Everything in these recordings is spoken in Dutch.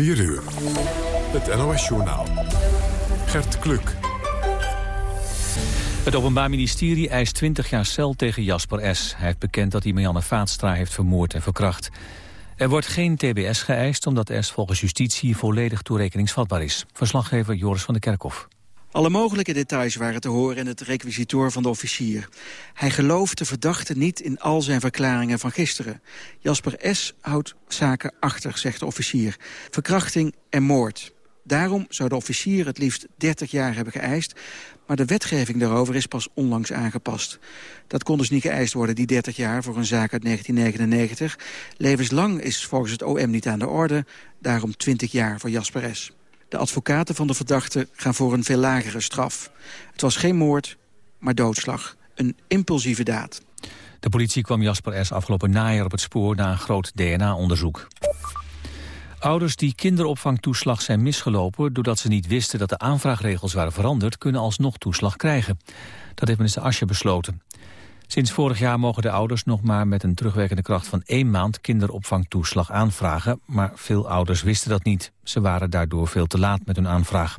4 uur. Het NOS-journaal. Gert Kluk. Het Openbaar Ministerie eist 20 jaar cel tegen Jasper S. Hij heeft bekend dat hij Marianne Vaatstra heeft vermoord en verkracht. Er wordt geen tbs geëist omdat S volgens justitie volledig toerekeningsvatbaar is. Verslaggever Joris van der Kerkhof. Alle mogelijke details waren te horen in het requisitoor van de officier. Hij gelooft de verdachte niet in al zijn verklaringen van gisteren. Jasper S. houdt zaken achter, zegt de officier. Verkrachting en moord. Daarom zou de officier het liefst 30 jaar hebben geëist... maar de wetgeving daarover is pas onlangs aangepast. Dat kon dus niet geëist worden, die 30 jaar, voor een zaak uit 1999. Levenslang is volgens het OM niet aan de orde, daarom 20 jaar voor Jasper S. De advocaten van de verdachte gaan voor een veel lagere straf. Het was geen moord, maar doodslag. Een impulsieve daad. De politie kwam Jasper S. afgelopen najaar op het spoor na een groot DNA-onderzoek. Ouders die kinderopvangtoeslag zijn misgelopen... doordat ze niet wisten dat de aanvraagregels waren veranderd... kunnen alsnog toeslag krijgen. Dat heeft minister Asje besloten. Sinds vorig jaar mogen de ouders nog maar met een terugwerkende kracht van één maand kinderopvangtoeslag aanvragen, maar veel ouders wisten dat niet. Ze waren daardoor veel te laat met hun aanvraag.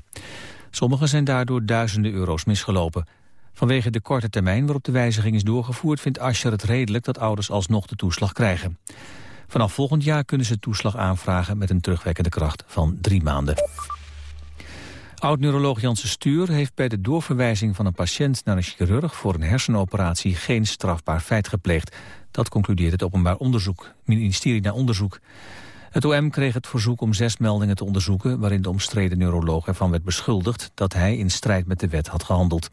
Sommigen zijn daardoor duizenden euro's misgelopen. Vanwege de korte termijn waarop de wijziging is doorgevoerd vindt Ascher het redelijk dat ouders alsnog de toeslag krijgen. Vanaf volgend jaar kunnen ze toeslag aanvragen met een terugwerkende kracht van drie maanden. Oud-neuroloog Janssen Stuur heeft bij de doorverwijzing van een patiënt naar een chirurg voor een hersenoperatie geen strafbaar feit gepleegd. Dat concludeert het openbaar onderzoek, ministerie naar onderzoek. Het OM kreeg het verzoek om zes meldingen te onderzoeken... waarin de omstreden neuroloog ervan werd beschuldigd... dat hij in strijd met de wet had gehandeld.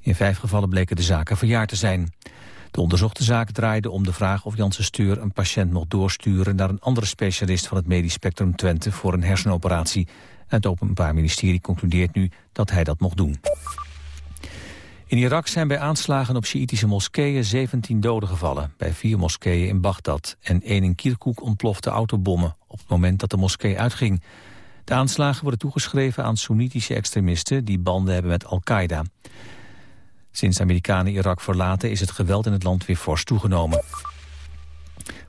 In vijf gevallen bleken de zaken verjaard te zijn. De onderzochte zaak draaide om de vraag of Janssen Stuur een patiënt mocht doorsturen... naar een andere specialist van het medisch spectrum Twente voor een hersenoperatie. Het Openbaar Ministerie concludeert nu dat hij dat mocht doen. In Irak zijn bij aanslagen op Sjiitische moskeeën 17 doden gevallen. Bij vier moskeeën in Bagdad en één in Kirkuk ontplofte autobommen... op het moment dat de moskee uitging. De aanslagen worden toegeschreven aan Soenitische extremisten... die banden hebben met Al-Qaeda. Sinds Amerikanen Irak verlaten is het geweld in het land weer fors toegenomen.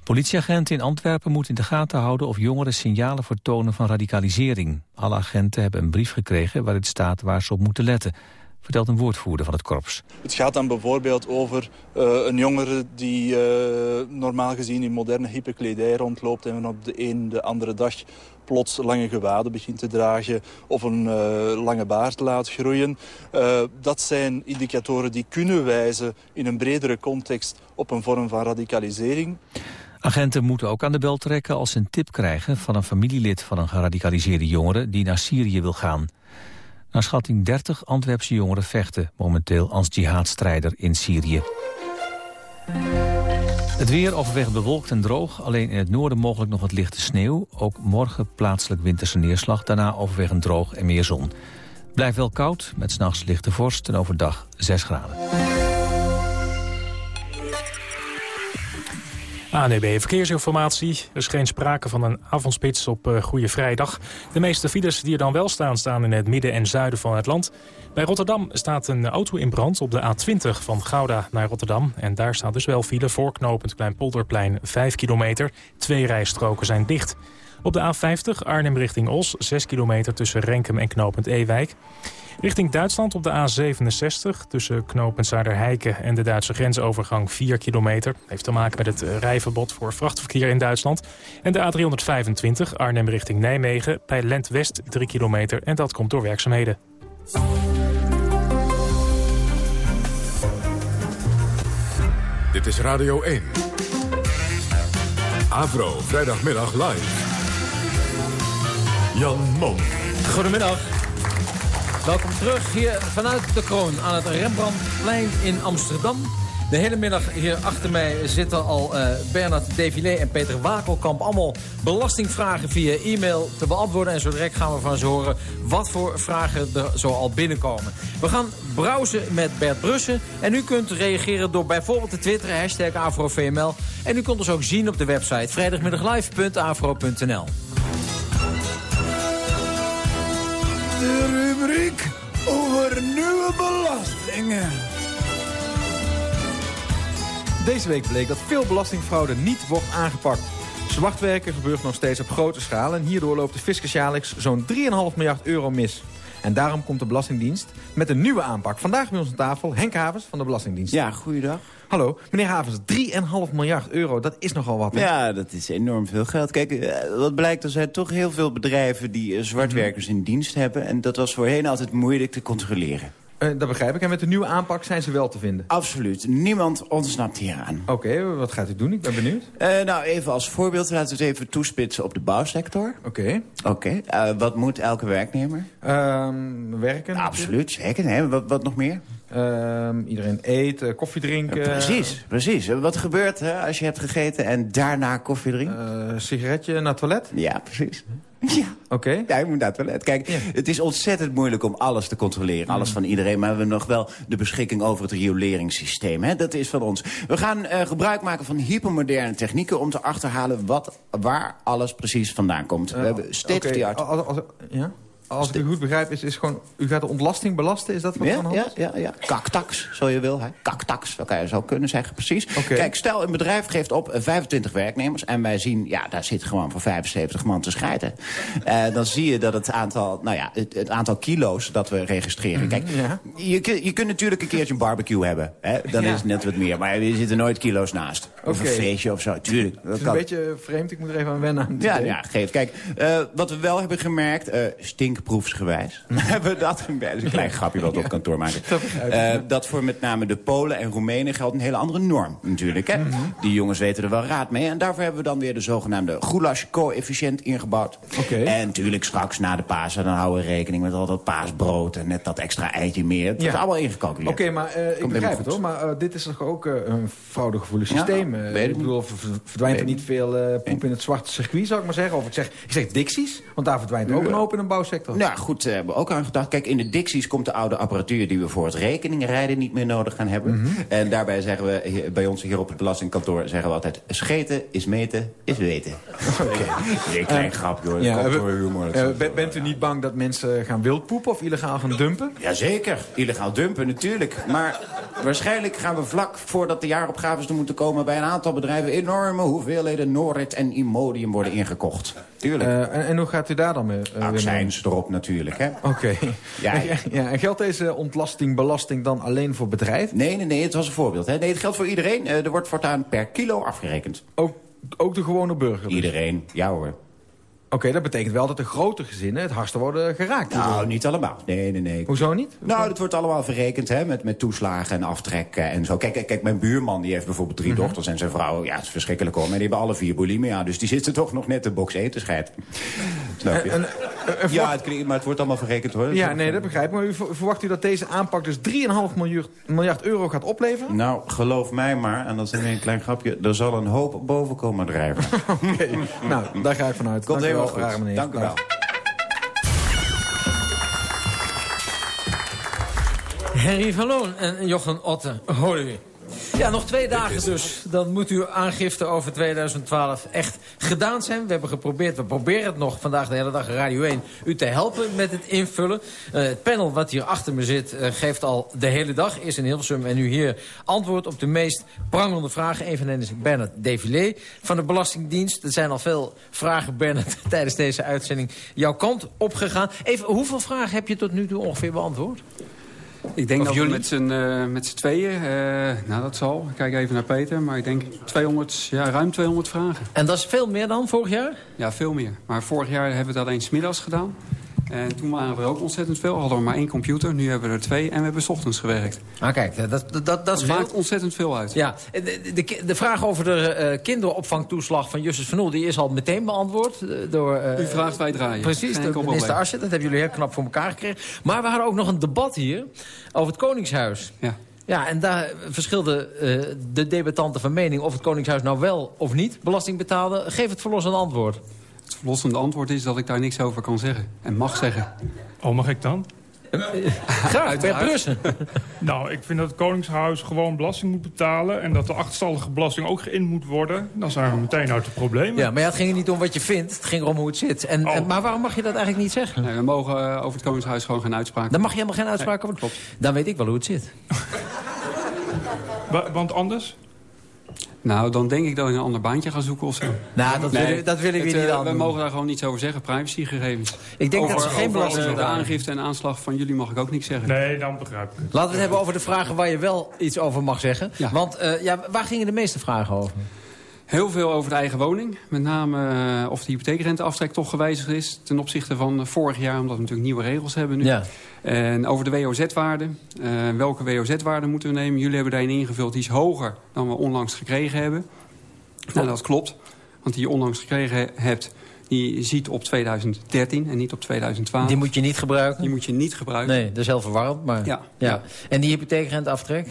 Politieagenten in Antwerpen moeten in de gaten houden of jongeren signalen vertonen van radicalisering. Alle agenten hebben een brief gekregen waarin staat waar ze op moeten letten vertelt een woordvoerder van het korps. Het gaat dan bijvoorbeeld over uh, een jongere die uh, normaal gezien in moderne hippe kledij rondloopt... en op de een de andere dag plots lange gewaden begint te dragen... of een uh, lange baard laat groeien. dat zijn indicatoren die kunnen wijzen in een bredere context op een vorm van radicalisering. Agenten moeten ook aan de bel trekken als ze een tip krijgen... van een familielid van een geradicaliseerde jongere die naar Syrië wil gaan. Naar schatting 30 Antwerpse jongeren vechten momenteel als jihadstrijder in Syrië. Het weer overwegend bewolkt en droog. Alleen in het noorden mogelijk nog wat lichte sneeuw. Ook morgen plaatselijk winterse neerslag. Daarna overwegend droog en meer zon. Blijft wel koud, met s'nachts lichte vorst en overdag 6 graden. ANEB Verkeersinformatie. Er is geen sprake van een avondspits op uh, Goede Vrijdag. De meeste files die er dan wel staan, staan in het midden en zuiden van het land. Bij Rotterdam staat een auto in brand op de A20 van Gouda naar Rotterdam. En daar staat dus wel file voor knooppunt Kleinpolderplein 5 kilometer. Twee rijstroken zijn dicht. Op de A50 Arnhem richting Os, 6 kilometer tussen Renkum en knooppunt Ewijk. Richting Duitsland op de A67 tussen knooppunt Zuiderheiken en de Duitse grensovergang 4 kilometer. Heeft te maken met het rijverbod voor vrachtverkeer in Duitsland. En de A325 Arnhem richting Nijmegen bij Lent West 3 kilometer en dat komt door werkzaamheden. Dit is Radio 1. Avro, vrijdagmiddag live. Jan Mom. Goedemiddag. Welkom terug hier vanuit de Kroon aan het Rembrandtplein in Amsterdam. De hele middag hier achter mij zitten al uh, Bernard Devilé en Peter Wakelkamp. Allemaal belastingvragen via e-mail te beantwoorden. En zo direct gaan we van ze horen wat voor vragen er zo al binnenkomen. We gaan browsen met Bert Brussen. En u kunt reageren door bijvoorbeeld te twitteren, hashtag AfroVML. En u kunt ons ook zien op de website vrijdagmiddaglive.afro.nl. De rubriek over nieuwe belastingen. Deze week bleek dat veel belastingfraude niet wordt aangepakt. Zwartwerken gebeurt nog steeds op grote schaal... en hierdoor loopt de fiscus jaarlijks zo'n 3,5 miljard euro mis. En daarom komt de Belastingdienst met een nieuwe aanpak. Vandaag bij ons aan tafel Henk Havens van de Belastingdienst. Ja, goeiedag. Hallo, meneer Havens, 3,5 miljard euro, dat is nogal wat. Hè? Ja, dat is enorm veel geld. Kijk, eh, wat blijkt, er zijn toch heel veel bedrijven die eh, zwartwerkers in dienst hebben. En dat was voorheen altijd moeilijk te controleren. Uh, dat begrijp ik. En met de nieuwe aanpak zijn ze wel te vinden? Absoluut. Niemand ontsnapt hieraan. Oké, wat gaat u doen? Ik ben benieuwd. Uh, nou, even als voorbeeld laten we het even toespitsen op de bouwsector. Oké. Oké. Uh, wat moet elke werknemer? Ehm, werken. Absoluut, zeker. Wat nog meer? Ehm, iedereen eet, koffie drinken. precies, precies. Wat gebeurt hè, als je hebt gegeten en daarna koffie drinkt? sigaretje naar het toilet? Ja, precies. Ja. Oké. Ja, ik moet naar het toilet. Kijk, ja. het is ontzettend moeilijk om alles te controleren. Alles van iedereen. Maar we hebben nog wel de beschikking over het rioleringssysteem. Hè? Dat is van ons. We gaan uh, gebruik maken van hypermoderne technieken... om te achterhalen wat, waar alles precies vandaan komt. Uh, we hebben state-of-the-art. Okay. Ja? Als ik u goed begrijp, is, is gewoon... U gaat de ontlasting belasten, is dat wat ja, van ja, ja, ja. Kaktax, zo je wil. Hè? Kaktax, dat kan je zo kunnen zeggen, precies. Okay. Kijk, stel een bedrijf geeft op 25 werknemers... en wij zien, ja, daar zit gewoon voor 75 man te schijten. Uh, dan zie je dat het aantal, nou ja, het, het aantal kilo's dat we registreren... Kijk, ja. je, je kunt natuurlijk een keertje een barbecue hebben. Hè? Dan ja. is het net wat meer. Maar er zitten nooit kilo's naast. Of een feestje of zo, tuurlijk. Dat is een beetje vreemd, ik moet er even aan wennen. Ja, ja, geef. Kijk, uh, wat we wel hebben gemerkt, uh, stinkproefsgewijs... hebben we dat, dat is een klein grapje wat we op kantoor maken. Uh, dat voor met name de Polen en Roemenen geldt een hele andere norm natuurlijk. Hè? Mm -hmm. Die jongens weten er wel raad mee. En daarvoor hebben we dan weer de zogenaamde goulash-coëfficiënt ingebouwd. Okay. En natuurlijk straks na de Pasen dan houden we rekening met al dat paasbrood... en net dat extra eitje meer. Dat ja. is allemaal ingecalculeerd. Oké, okay, maar uh, ik begrijp het hoor. Maar uh, dit is toch ook een fraudegevoelig systeem? Ja, ik bedoel, verdwijnt er niet veel poep in het zwarte circuit, zou ik maar zeggen? Of ik zeg, ik zeg Dixies, want daar verdwijnt ook een hoop in een bouwsector. Nou goed, hebben we ook aan gedacht. Kijk, in de Dixies komt de oude apparatuur die we voor het rekeningrijden niet meer nodig gaan hebben. Mhm. Mm -hmm. En daarbij zeggen we, bij ons hier op het belastingkantoor, zeggen we altijd... scheten is meten, is weten. Oké. Okay. Nee, klein grapje hoor. Ja, humor, uh, bent u niet bang dat mensen gaan wildpoepen of illegaal gaan dumpen? Jazeker, illegaal dumpen natuurlijk. Maar waarschijnlijk gaan we vlak voordat de jaaropgaves er moeten komen... bij een aantal bedrijven enorme hoeveelheden Norit en Imodium worden ingekocht. Tuurlijk. Uh, en, en, hoe gaat u daar dan mee? Uh, Accijns erop natuurlijk, hè. Oké. Okay. Ja, ja. ja, en geldt deze ontlasting, belasting dan alleen voor bedrijven? Nee, nee, nee, het was een voorbeeld. Hè. Nee, het geldt voor iedereen. Uh, er wordt voortaan per kilo afgerekend. Ook, ook de gewone burger? Dus? Iedereen, ja hoor. Oké, okay, dat betekent wel dat de grote gezinnen het hardste worden geraakt. Nou, niet allemaal. Nee, nee, nee. Hoezo niet? Nou, dat wordt allemaal verrekend hè, met, met toeslagen en aftrekken en zo. Kijk, kijk, mijn buurman die heeft bijvoorbeeld drie -hmm. dochters en zijn vrouw. Ja, het is verschrikkelijk hoor. Maar die hebben alle vier bulimia. Dus die zitten toch nog net de box eten scheiden. Snap je? En, en, ja, het maar het wordt allemaal verrekend hoor. Ja, nee, dat begrijp ik. Maar u verwacht u dat deze aanpak dus 3,5 miljard, miljard euro gaat opleveren? Nou, geloof mij maar, en dat is een klein grapje... er zal een hoop boven komen drijven. Oké, okay. nou, daar ga ik vanuit. Komt meneer. Dank u wel. Henry van Loon en Jochen Otte, horen u. Ja, nog twee dagen dus. Dan moet uw aangifte over 2012 echt gedaan zijn. We hebben geprobeerd, we proberen het nog vandaag de hele dag Radio 1... u te helpen met het invullen. Uh, het panel wat hier achter me zit uh, geeft al de hele dag, is in Hilversum... en u hier antwoord op de meest prangende vragen. Een van hen is Bernard Defilé van de Belastingdienst. Er zijn al veel vragen, Bernard, tijdens deze uitzending jouw kant opgegaan. Even, hoeveel vragen heb je tot nu toe ongeveer beantwoord? Ik denk Of dat jullie? we met z'n uh, met z'n tweeën, uh, nou dat zal, ik kijk even naar Peter, maar ik denk 200, ja, ruim 200 vragen. En dat is veel meer dan vorig jaar? Ja, veel meer. Maar vorig jaar hebben we dat alleen 's middags gedaan. En toen waren er ook ontzettend veel. Hadden we maar één computer, nu hebben we er twee en we hebben 's ochtends gewerkt. Ah kijk, dat, dat, dat, maakt ontzettend veel uit. Ja, de, de, de vraag over de eh, kinderopvangtoeslag van Justus van Oel... die is al meteen beantwoord eh, door... eh, U vraagt, wij draaien. Precies, enkel minister. Asje. Dat hebben jullie heel knap voor elkaar gekregen. Maar we hadden ook nog een debat hier over het Koningshuis. Ja. Ja, en daar verschilden de debattanten van mening... of het Koningshuis nou wel of niet belasting betaalde. Geef het verlossende antwoord. Het verlossende antwoord is dat ik daar niks over kan zeggen. En mag zeggen. Oh, mag ik dan? Graag, per Brussen. Nou, ik vind dat het Koningshuis gewoon belasting moet betalen... en dat de achterstallige belasting ook geïnd moet worden. Dan zijn we meteen uit de problemen. Ja, maar ja, het ging er niet om wat je vindt. Het ging erom hoe het zit. En, Oh. en- maar waarom mag je dat eigenlijk niet zeggen? Nee, we mogen eh, over het Koningshuis gewoon geen uitspraak Dan mag je helemaal geen uitspraak over. klopt. Dan weet ik wel hoe het zit. Wa- Want anders? Nou, dan denk ik dat ik een ander baantje ga zoeken of zo. Nou, dat Nee, willen, dat willen we het, niet eh, aan We mogen daar gewoon niets over zeggen, privacygegevens. Ik denk over, dat ze geen over belasting De aangifte en aanslag van jullie mag ik ook niks zeggen. Nee, dan begrijp ik het. Laten we het hebben over de vragen waar je wel iets over mag zeggen. Ja. Want eh, ja, waar gingen de meeste vragen over? Heel veel over de eigen woning. Met name eh, of de hypotheekrenteaftrek toch gewijzigd is... ten opzichte van eh, vorig jaar, omdat we natuurlijk nieuwe regels hebben nu. Ja. En over de WOZ-waarde. Eh, welke WOZ-waarde moeten we nemen? Jullie hebben daarin ingevuld, die is hoger dan we onlangs gekregen hebben. Nou, dat klopt. Want die je onlangs gekregen hebt, die ziet op 2013 en niet op 2012. Die moet je niet gebruiken? Die moet je niet gebruiken. Nee, dat is heel verwarrend. Maar, Ja. ja. En die hypotheekrenteaftrek?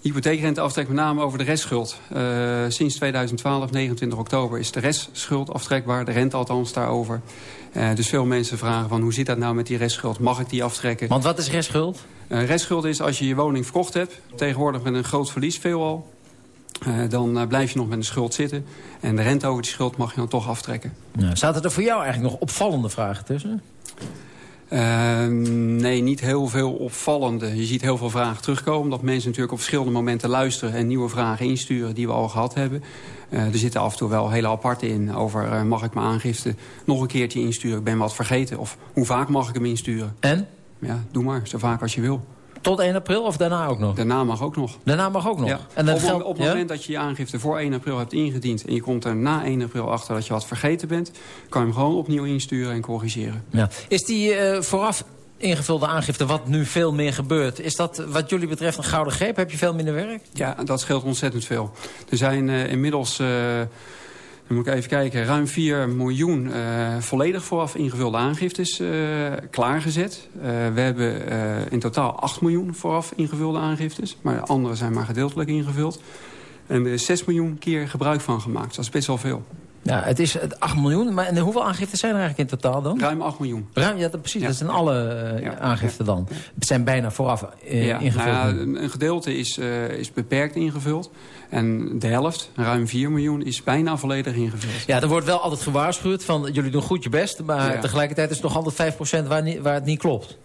Hypotheekrenteaftrek met name over de restschuld. Eh, sinds 2012, 29 oktober, is de restschuld aftrekbaar. De rente althans daarover. Eh, dus veel mensen vragen van hoe zit dat nou met die restschuld? Mag ik die aftrekken? Want wat is restschuld? Uh, restschuld is als je je woning verkocht hebt. Tegenwoordig met een groot verlies veelal. Dan blijf je nog met een schuld zitten. En de rente over die schuld mag je dan toch aftrekken. Ja, zaten er voor jou eigenlijk nog opvallende vragen tussen? Uh, nee, niet heel veel opvallende. Je ziet heel veel vragen terugkomen. Omdat mensen natuurlijk op verschillende momenten luisteren... en nieuwe vragen insturen die we al gehad hebben. Uh, er zitten af en toe wel hele aparte in. Over uh, mag ik mijn aangifte nog een keertje insturen? Ik ben wat vergeten. Of hoe vaak mag ik hem insturen? En? Ja, doe maar. Zo vaak als je wil. Tot 1 april of daarna ook nog? Daarna mag ook nog. Daarna mag ook nog? Ja. En dan op, op het ja? moment dat je je aangifte voor 1 april hebt ingediend... en je komt er na 1 april achter dat je wat vergeten bent... kan je hem gewoon opnieuw insturen en corrigeren. Ja. Is die uh, vooraf ingevulde aangifte, wat nu veel meer gebeurt... is dat wat jullie betreft een gouden greep? Heb je veel minder werk? Ja, dat scheelt ontzettend veel. Er zijn uh, inmiddels... Uh, dan moet ik even kijken, ruim 4 miljoen uh, volledig vooraf ingevulde aangiftes uh, klaargezet. Uh, we hebben in totaal 8 miljoen vooraf ingevulde aangiftes. Maar de andere zijn maar gedeeltelijk ingevuld. En er is 6 miljoen keer gebruik van gemaakt. Dat is best wel veel. Ja, het is 8 miljoen. Maar en hoeveel aangiften zijn er eigenlijk in totaal dan? Ruim 8 miljoen. Ruim, ja, dat, precies. Ja. Dat zijn alle uh, ja. aangiften dan. Het zijn bijna vooraf uh, ja, ingevuld. Nou ja, een, een, gedeelte is, uh, is beperkt ingevuld. En de helft, ruim 4 miljoen, is bijna volledig ingevuld. Ja, er wordt wel altijd gewaarschuwd van jullie doen goed je best. Maar ja. tegelijkertijd is het nog altijd 5% waar, niet, waar het niet klopt.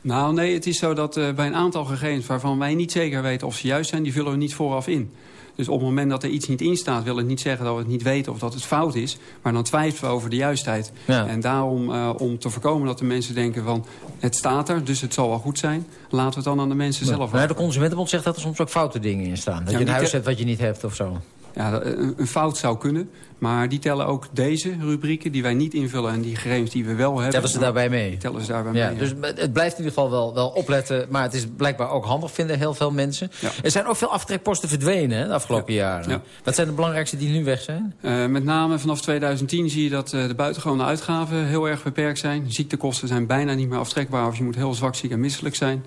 Nou nee, het is zo dat uh, bij een aantal gegevens waarvan wij niet zeker weten of ze juist zijn... die vullen we niet vooraf in. Dus op het moment dat er iets niet in staat... wil het niet zeggen dat we het niet weten of dat het fout is. Maar dan twijfelen we over de juistheid. Ja. En daarom, uh, om te voorkomen dat de mensen denken van... het staat er, dus het zal wel goed zijn. Laten we het dan aan de mensen ja. zelf Maar de Consumentenbond zegt dat er soms ook foute dingen in staan. Dat ja, je een huis hebt wat je niet hebt of zo. Ja, een fout zou kunnen. Maar die tellen ook deze rubrieken die wij niet invullen... en die gegevens die we wel hebben. Tellen ze daarbij mee? Tellen ze daarbij ja, mee, Dus het blijft in ieder geval wel, wel opletten. Maar het is blijkbaar ook handig, vinden heel veel mensen. Ja. Er zijn ook veel aftrekposten verdwenen hè, de afgelopen ja. jaren. Ja. Wat zijn de belangrijkste die nu weg zijn? Uh, met name vanaf 2010 zie je dat uh, de buitengewone uitgaven heel erg beperkt zijn. Ziektekosten zijn bijna niet meer aftrekbaar... of je moet heel zwak, ziek en misselijk zijn.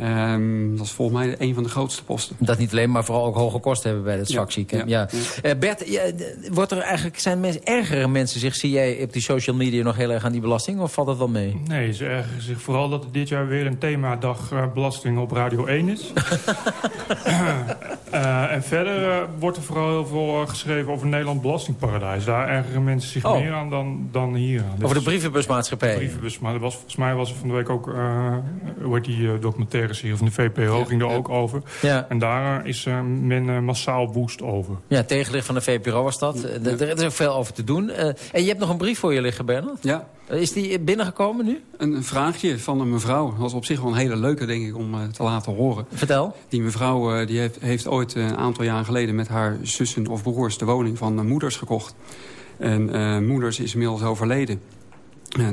Um, dat is volgens mij een van de grootste posten. Dat niet alleen, maar vooral ook hoge kosten hebben bij het zwakzieken. Ja, ja. ja. Uh, Bert, ja, wordt er eigenlijk, zijn mensen, ergere mensen zich, zie jij op die social media nog heel erg aan die belasting? Of valt dat wel mee? Nee, ze ergeren zich vooral dat er dit jaar weer een themadag uh, belasting op Radio 1 is. uh, en verder wordt er vooral heel veel geschreven over Nederland Belastingparadijs. Daar ergeren mensen zich oh. meer aan dan, dan hier aan. Over de brievenbusmaatschappij? De brievenbus, maar was, volgens mij was er van de week ook, hoe heet die documentaire van de VPRO, ja, ging er ja. ook over. Ja. En daar is uh, men uh, massaal woest over. Ja, tegenlicht van de VPRO was dat. Ja. Er is ook veel over te doen. Uh, en je hebt nog een brief voor je liggen, Bernard? Ja. Is die binnengekomen nu? Een, een vraagje van een mevrouw. Dat was op zich wel een hele leuke, denk ik, om te laten horen. Vertel. Die mevrouw die heeft, heeft ooit een aantal jaar geleden... met haar zussen of broers de woning van moeders gekocht. En moeders is inmiddels overleden.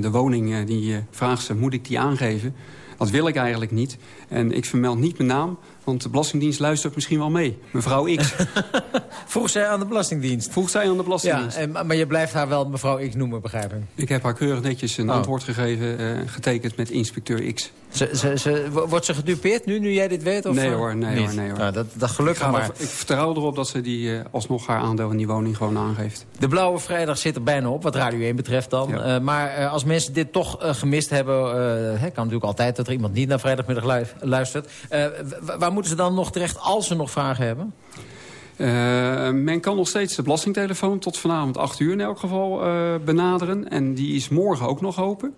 de woning, die vraagt ze, moet ik die aangeven? Dat wil ik eigenlijk niet. En ik vermeld niet mijn naam, want de Belastingdienst luistert misschien wel mee. Mevrouw X. Vroeg zij aan de Belastingdienst? Vroeg zij aan de Belastingdienst. Ja, en, maar je blijft haar wel mevrouw X noemen, begrijp ik? Ik heb haar keurig netjes een oh. antwoord gegeven, uh, getekend met inspecteur X. Ze, ze, ze, wordt ze gedupeerd nu, nu jij dit weet? Of nee hoor, nee niet? hoor. Nee, hoor. Nou, dat, dat gelukkig ik maar. Er, ik vertrouw erop dat ze die, uh, alsnog haar aandeel in die woning gewoon aangeeft. De Blauwe Vrijdag zit er bijna op, wat Radio 1 betreft dan. Ja. Uh, maar uh, als mensen dit toch gemist hebben... hè, kan natuurlijk altijd dat er iemand niet naar vrijdagmiddag luistert. waar moeten ze dan nog terecht als ze nog vragen hebben? Uh, men kan nog steeds de belastingtelefoon tot vanavond 8 uur in elk geval uh, benaderen. En die is morgen ook nog open.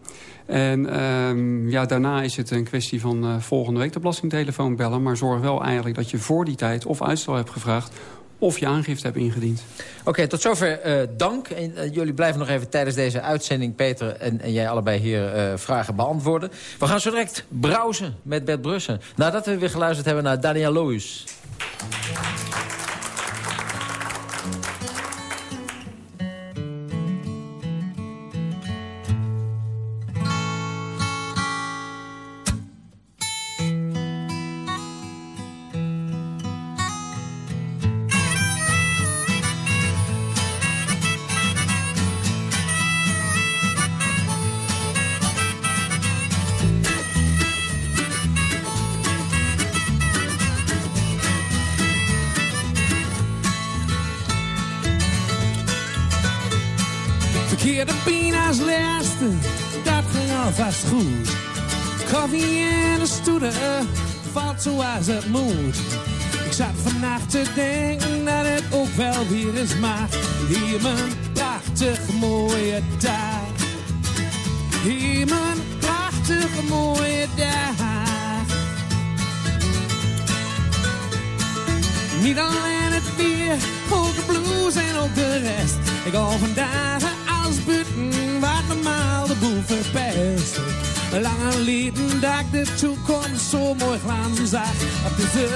En uh, ja, daarna is het een kwestie van volgende week de belastingtelefoon bellen. Maar zorg wel eigenlijk dat je voor die tijd of uitstel hebt gevraagd of je aangifte hebt ingediend. Oké, tot zover uh, dank. En, uh, jullie blijven nog even tijdens deze uitzending, Peter en, jij allebei hier vragen beantwoorden. We gaan zo direct browsen met Bert Brussen. Nadat we weer geluisterd hebben naar Daniel Loos. Zoals het moet. Ik zat vannacht te denken dat het ook wel weer eens mag. Hier mijn prachtig mooie dag. Hier mijn prachtig mooie dag. Niet alleen het weer, ook de blues en ook de rest. Ik al vandaag als buiten wat normaal de boel verpest. Lange lieden dat ik de toekomst zo mooi glanzen zag. Op deze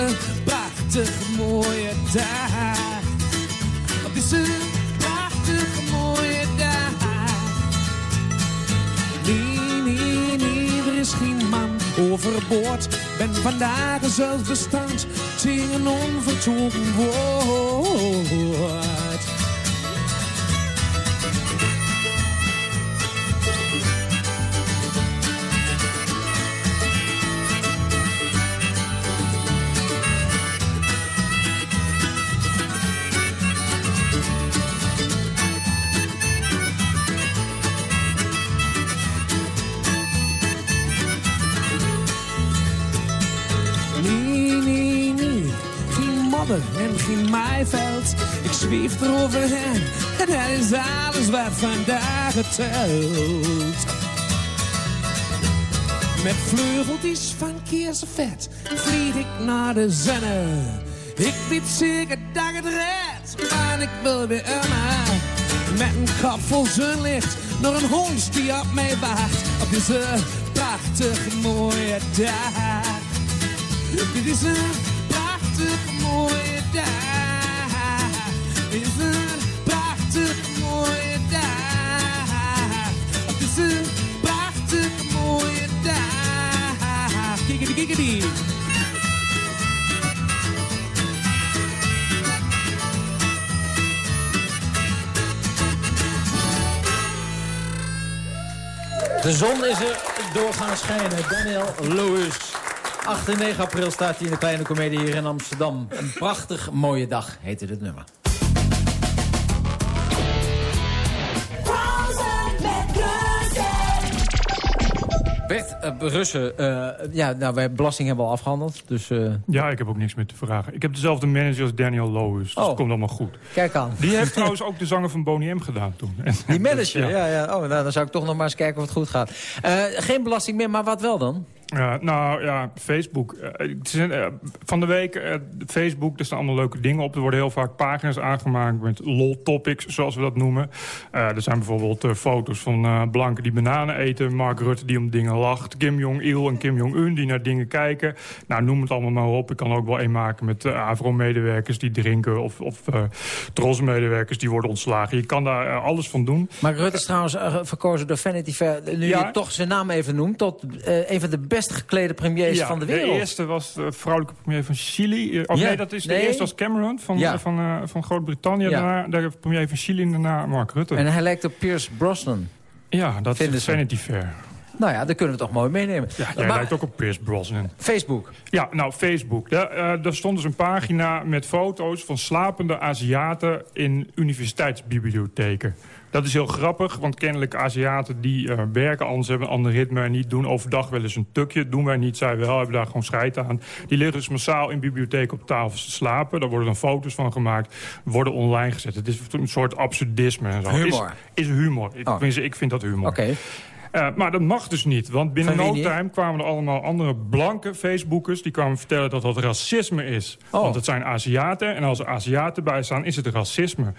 prachtig mooie dag. Op deze prachtig mooie dag. Nee, nee, nee, er is geen man overboord. Ben vandaag een zelfbestand tegen onvertogen woord. Ik zweef eroverheen en dat is alles wat vandaag getelt. Met vleugeltjes van vet vlieg ik naar de zonne. Ik weet zeker dat het red, maar ik wil weer Emma. Met een kop vol zonlicht, nog een hond die op mij wacht. Op deze prachtig mooie dag. Dit is een De zon is er doorgaan schijnen. Daniel Lewis. 8 en 9 april staat hij in de Kleine Comedie hier in Amsterdam. Een prachtig mooie dag heette dit nummer. Bert uh, Russen, uh, ja, nou, wij belasting hebben al afgehandeld. Dus, uh... Ja, ik heb ook niks meer te vragen. Ik heb dezelfde manager als Daniel Loos, dus oh. dat komt allemaal goed. Kijk aan. Die heeft trouwens ook de zanger van Boney M gedaan toen. Die manager, ja. ja, ja. Oh, nou, dan zou ik toch nog maar eens kijken of het goed gaat. geen belasting meer, maar wat wel dan? Ja, nou ja, Facebook. Uh, van de week, uh, Facebook, er staan allemaal leuke dingen op. Er worden heel vaak pagina's aangemaakt met lol-topics, zoals we dat noemen. Uh, er zijn bijvoorbeeld foto's van blanken die bananen eten. Mark Rutte die om dingen lacht. Kim Jong-il en Kim Jong-un die naar dingen kijken. Nou, noem het allemaal maar op. Ik kan ook wel een maken met AVRO-medewerkers die drinken... of, of Tros-medewerkers die worden ontslagen. Je kan daar alles van doen. Mark Rutte is trouwens verkozen door Vanity Fair... nu ja? je toch zijn naam even noemt... tot een van de beste best geklede premiers van de wereld. de eerste was de vrouwelijke premier van Chili. Of nee, dat is de eerste was Cameron van, ja. van, uh, van Groot-Brittannië. Daarna de premier van Chili en daarna Mark Rutte. En hij lijkt op Pierce Brosnan. Ja, dat is Vanity Fair. Nou ja, dat kunnen we toch mooi meenemen. Ja, jij lijkt ook op Pierce Brosnan. Facebook. Ja, nou, Facebook. Daar, uh, daar stond dus een pagina met foto's van slapende Aziaten in universiteitsbibliotheken. Dat is heel grappig, want kennelijk Aziaten die uh, werken anders hebben een ander ritme en niet doen overdag wel eens een tukje. Doen wij niet, zij wel, hebben daar gewoon scheid aan. Die liggen dus massaal in bibliotheek op tafel te slapen. Daar worden dan foto's van gemaakt, worden online gezet. Het is een soort absurdisme en zo. Humor. Is, is humor. Oh. Ik, ik vind dat humor. Oké. Uh, maar dat mag dus niet, want binnen no time kwamen er allemaal andere blanke Facebookers... die kwamen vertellen dat dat racisme is. Oh. Want het zijn Aziaten en als er Aziaten bij staan is het racisme.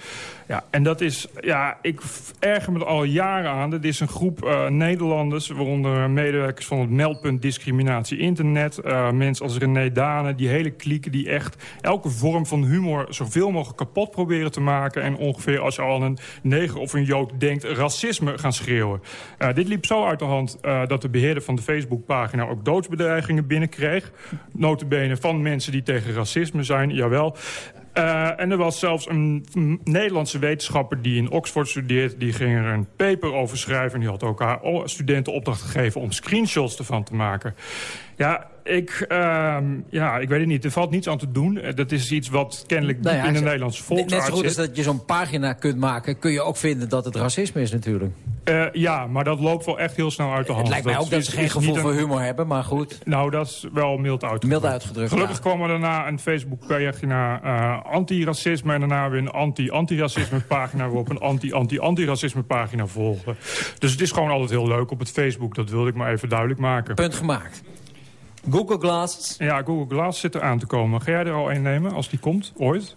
Ja, en dat is, ja, ik erger me er al jaren aan. Dit is een groep eh, Nederlanders, waaronder medewerkers van het meldpunt discriminatie internet. eh, mensen als René Dane, die hele klieken die echt elke vorm van humor zoveel mogelijk kapot proberen te maken. En ongeveer als je al een neger of een jood denkt, racisme gaan schreeuwen. Eh, dit liep zo uit de hand eh, dat de beheerder van de Facebookpagina ook doodsbedreigingen binnenkreeg. Notabene van mensen die tegen racisme zijn, jawel. Eh, en er was zelfs een Nederlandse wetenschapper die in Oxford studeert. Die ging er een paper over schrijven. En die had ook haar studenten opdracht gegeven om screenshots ervan te maken. Ja, ik, ehm, ja, ik weet het niet. Er valt niets aan te doen. Eh, Dat is iets wat kennelijk Nou ja, in de Nederlandse Net volksaard zo goed als dat je zo'n pagina kunt maken... kun je ook vinden dat het racisme is natuurlijk. Eh, ja, maar dat loopt wel echt heel snel uit de hand. Het lijkt mij ook dat ze geen gevoel voor een- humor hebben, maar goed. Nou, dat is wel mild uitgedrukt. Mild uitgedrukt, Gelukkig ja. kwam er daarna een Facebookpagina uh, anti-racisme... en daarna weer een anti-anti-racisme pagina... waarop een anti-anti-anti-racisme pagina volgde. Dus het is gewoon altijd heel leuk op het Facebook. Dat wilde ik maar even duidelijk maken. Punt gemaakt. Google Glass. Ja, Google Glass zit er aan te komen. Ga jij er al een nemen als die komt, ooit?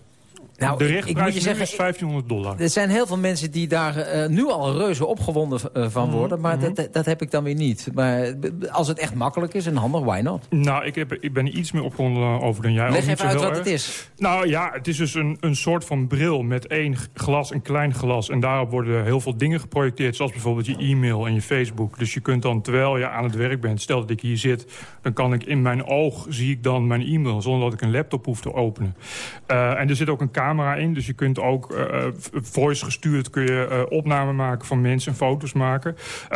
Nou, de richtprijs is 1500 dollar. Er zijn heel veel mensen die daar eh, nu al reuze opgewonden eh, van Mhm, worden. Maar dat, dat heb ik dan weer niet. Maar b- als het echt makkelijk is en handig, why not? Nou, ik, heb, ik ben iets meer opgewonden over dan jij. Leg even uit wat erg. het is. Nou ja, het is dus een, een soort van bril met één glas, een klein glas. En daarop worden heel veel dingen geprojecteerd, zoals bijvoorbeeld je e-mail en je Facebook. Dus je kunt dan, terwijl je aan het werk bent, stel dat ik hier zit... dan kan ik in mijn oog, zie ik dan mijn e-mail, zonder dat ik een laptop hoef te openen. Eh, en er zit ook een camera in, dus je kunt ook eh, eh, voice gestuurd... kun je opnamen maken van mensen en foto's maken.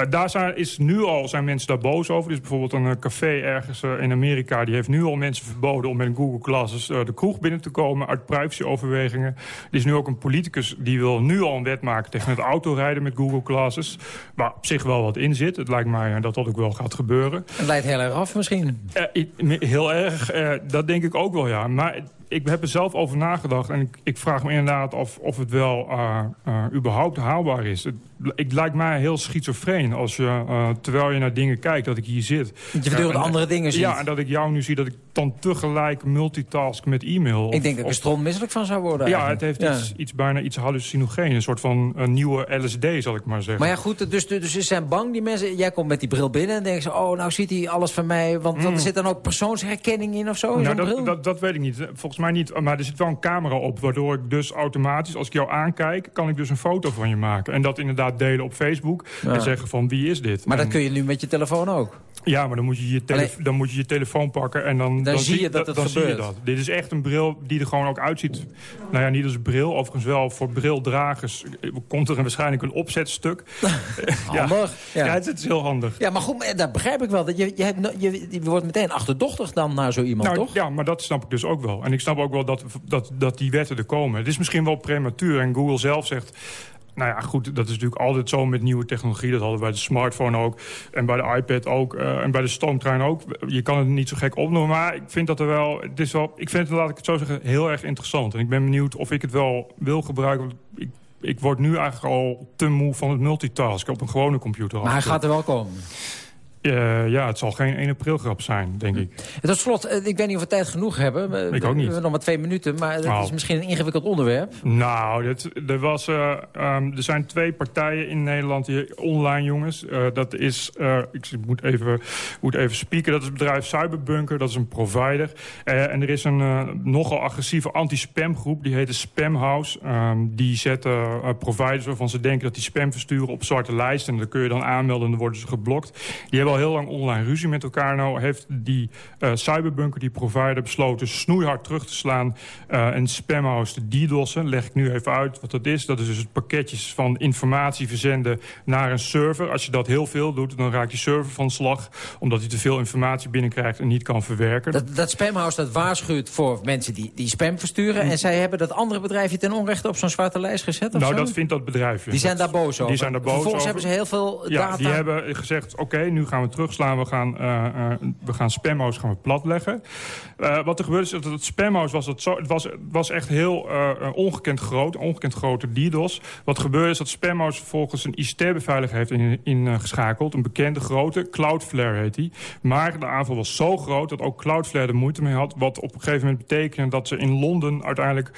Daar zijn, is nu al, zijn mensen daar boos over. Er is bijvoorbeeld een café ergens in Amerika... die heeft nu al mensen verboden om met Google Glasses eh, de kroeg binnen te komen... uit privacyoverwegingen. Er is nu ook een politicus die wil nu al een wet maken... tegen het autorijden met Google Glasses. Waar op zich wel wat in zit. Het lijkt mij dat dat ook wel gaat gebeuren. Het leidt heel erg af misschien. Heel erg, dat denk ik ook wel, ja. Maar ik heb er zelf over nagedacht. En ik, ik vraag me inderdaad af of het wel eh, eh, überhaupt haalbaar is. Het, het lijkt mij heel schizofreen als je, eh, terwijl je naar dingen kijkt, dat ik hier zit. Dat je en- andere dingen ziet. Ja, en dat ik jou nu zie, dat ik dan tegelijk multitask met e-mail. ik denk dat ik er strontmisselijk van zou worden Ja, eigenlijk. het heeft Iets, iets, bijna iets hallucinogeen. Een soort van een nieuwe LSD, zal ik maar zeggen. Maar ja, goed, dus, dus ze zijn bang, die mensen. Jij komt met die bril binnen en denken ze... oh, nou ziet hij alles van mij. Want, want er zit dan ook persoonsherkenning in of zo, in Nou, bril? dat, dat, dat weet ik niet. Volgens mij niet. Maar er zit wel een camera op. Waardoor ik dus automatisch, als ik jou aankijk... kan ik dus een foto van je maken. En dat inderdaad delen op Facebook. Ja. En zeggen van wie is dit? maar dat kun je nu met je telefoon ook. Ja, maar dan moet je je, tele- dan moet je, je telefoon pakken en dan, Dan zie je dat het dan zie je dat. Dit is echt een bril die er gewoon ook uitziet. Nou ja, niet als bril. Overigens wel voor brildragers eh, komt er waarschijnlijk een opzetstuk. Handig, Ja, ja. het is heel handig. Ja, maar goed, maar dat begrijp ik wel. Dat je, je, hebt, no- je, je wordt meteen achterdochtig dan naar zo iemand, Nou, toch? Ja, maar dat snap ik dus ook wel. En ik snap ook wel dat, dat, dat die wetten er komen. Het is misschien wel prematuur. En Google zelf zegt... Nou ja, goed, dat is natuurlijk altijd zo met nieuwe technologie. Dat hadden we bij de smartphone ook. En bij de iPad ook. eh, en bij de stoomtrein ook. Je kan het niet zo gek opnoemen. Maar ik vind dat er wel... Het is wel ik vind het, laat ik het zo zeggen, heel erg interessant. En ik ben benieuwd of ik het wel wil gebruiken. Ik, ik word nu eigenlijk al te moe van het multitasken op een gewone computer. Maar hij gaat er wel komen. Eh, ja, het zal geen 1 april grap zijn, denk ik. En Tot slot, eh, ik weet niet of we tijd genoeg hebben. We- Ik ook niet. We hebben nog maar twee minuten, maar dat Nou. is misschien een ingewikkeld onderwerp. Nou, dit, er, was, eh, ehm, er zijn twee partijen in Nederland, die online jongens. Dat is, ik moet even, moet even spieken, dat is het bedrijf Cyberbunker, dat is een provider. En er is een nogal agressieve anti-spamgroep, die heet de Spamhouse. Ehm, die zetten providers waarvan ze denken dat die spam versturen op zwarte lijsten. En dan kun je dan aanmelden en dan worden ze geblokt. Die hebben al heel lang online ruzie met elkaar. Nou heeft die eh, Cyberbunker, die provider, besloten snoeihard terug te slaan... eh, en Spamhouse te DDoS'en. Leg ik nu even uit wat dat is. Dat is dus het pakketjes van informatie verzenden naar een server. Als je dat heel veel doet, dan raakt die server van slag... omdat hij te veel informatie binnenkrijgt en niet kan verwerken. Dat, dat spamhouse dat waarschuwt voor mensen die, die spam versturen. En zij hebben dat andere bedrijfje ten onrechte op zo'n zwarte lijst gezet of nou, zo? dat vindt dat bedrijfje. Die zijn daar boos over. Die zijn daar boos Vervolgens over. hebben ze heel veel Ja, data. die hebben gezegd, oké, nu gaan gaan we terugslaan. We gaan, uh, uh, we gaan spammo's gaan we platleggen. Uh, wat er gebeurde is dat het spammo's was, het zo, het was, was echt heel ongekend groot. Ongekend grote DDoS. Wat gebeurde is dat spammo's vervolgens een ICT-beveiliger heeft ingeschakeld. In, een bekende grote, Cloudflare heet die. Maar de aanval was zo groot dat ook Cloudflare er moeite mee had. Wat op een gegeven moment betekende dat ze in Londen uiteindelijk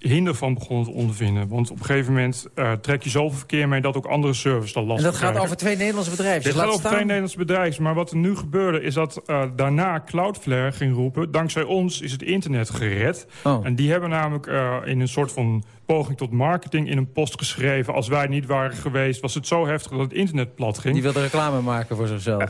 hinder van begonnen te ondervinden. Want op een gegeven moment uh, trek je zoveel verkeer mee... dat ook andere services dan last En dat gaat over twee Nederlandse bedrijven? Dit gaat over twee Nederlandse bedrijven. Maar wat er nu gebeurde is dat uh, daarna Cloudflare ging roepen... dankzij ons is het internet gered. Oh. En die hebben namelijk uh, in een soort van poging tot marketing in een post geschreven. Als wij niet waren geweest, was het zo heftig dat het internet plat ging. Die wilde reclame maken voor zichzelf. Uh,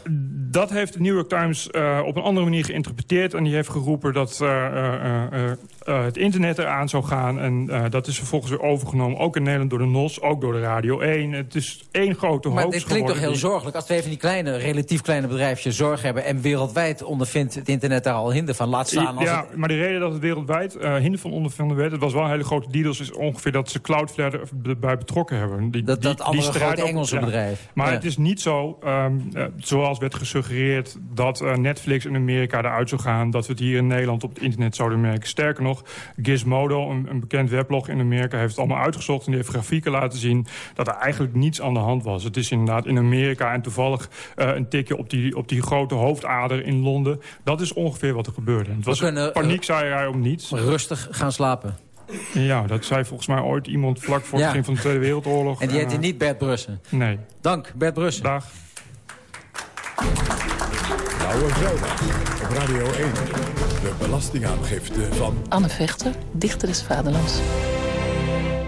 dat heeft de New York Times uh, op een andere manier geïnterpreteerd. En die heeft geroepen dat uh, het internet eraan zou gaan. En dat is vervolgens weer overgenomen. Ook in Nederland door de NOS, ook door de Radio 1. Het is één grote hoax Maar dit klinkt toch heel zorgelijk. Als twee van die kleine, relatief kleine bedrijfjes zorg hebben... en wereldwijd ondervindt het internet daar al hinder van. Laat staan als Ja, maar de reden dat het wereldwijd hinder van ondervinden werd... het was wel een hele grote DDoS, is ongeveer dat ze Cloudflare erbij betrokken hebben. Die, dat dat die, andere die grote Engelse op, bedrijf. Maar ja. het is niet zo, um, uh, zoals werd gesuggereerd... dat uh, Netflix in Amerika eruit zou gaan... dat we het hier in Nederland op het internet zouden merken. Sterker nog, Gizmodo, een, een bekend weblog in Amerika... heeft het allemaal uitgezocht en die heeft grafieken laten zien... dat er eigenlijk niets aan de hand was. Het is inderdaad in Amerika en toevallig uh, een tikje op die, op die grote hoofdader in Londen. Dat is ongeveer wat er gebeurde. Het was kunnen, paniek, zei hij, om niets. Rustig gaan slapen. Ja, dat zei volgens mij ooit iemand vlak voor het begin van de Tweede Wereldoorlog. En die heette uh, niet Bert Brussen? Nee. Dank, Bert Brussen. Dag. Blauwe Vrijdag op Radio 1. De belastingaangifte van... Anne Vechter, dichter des vaderlands.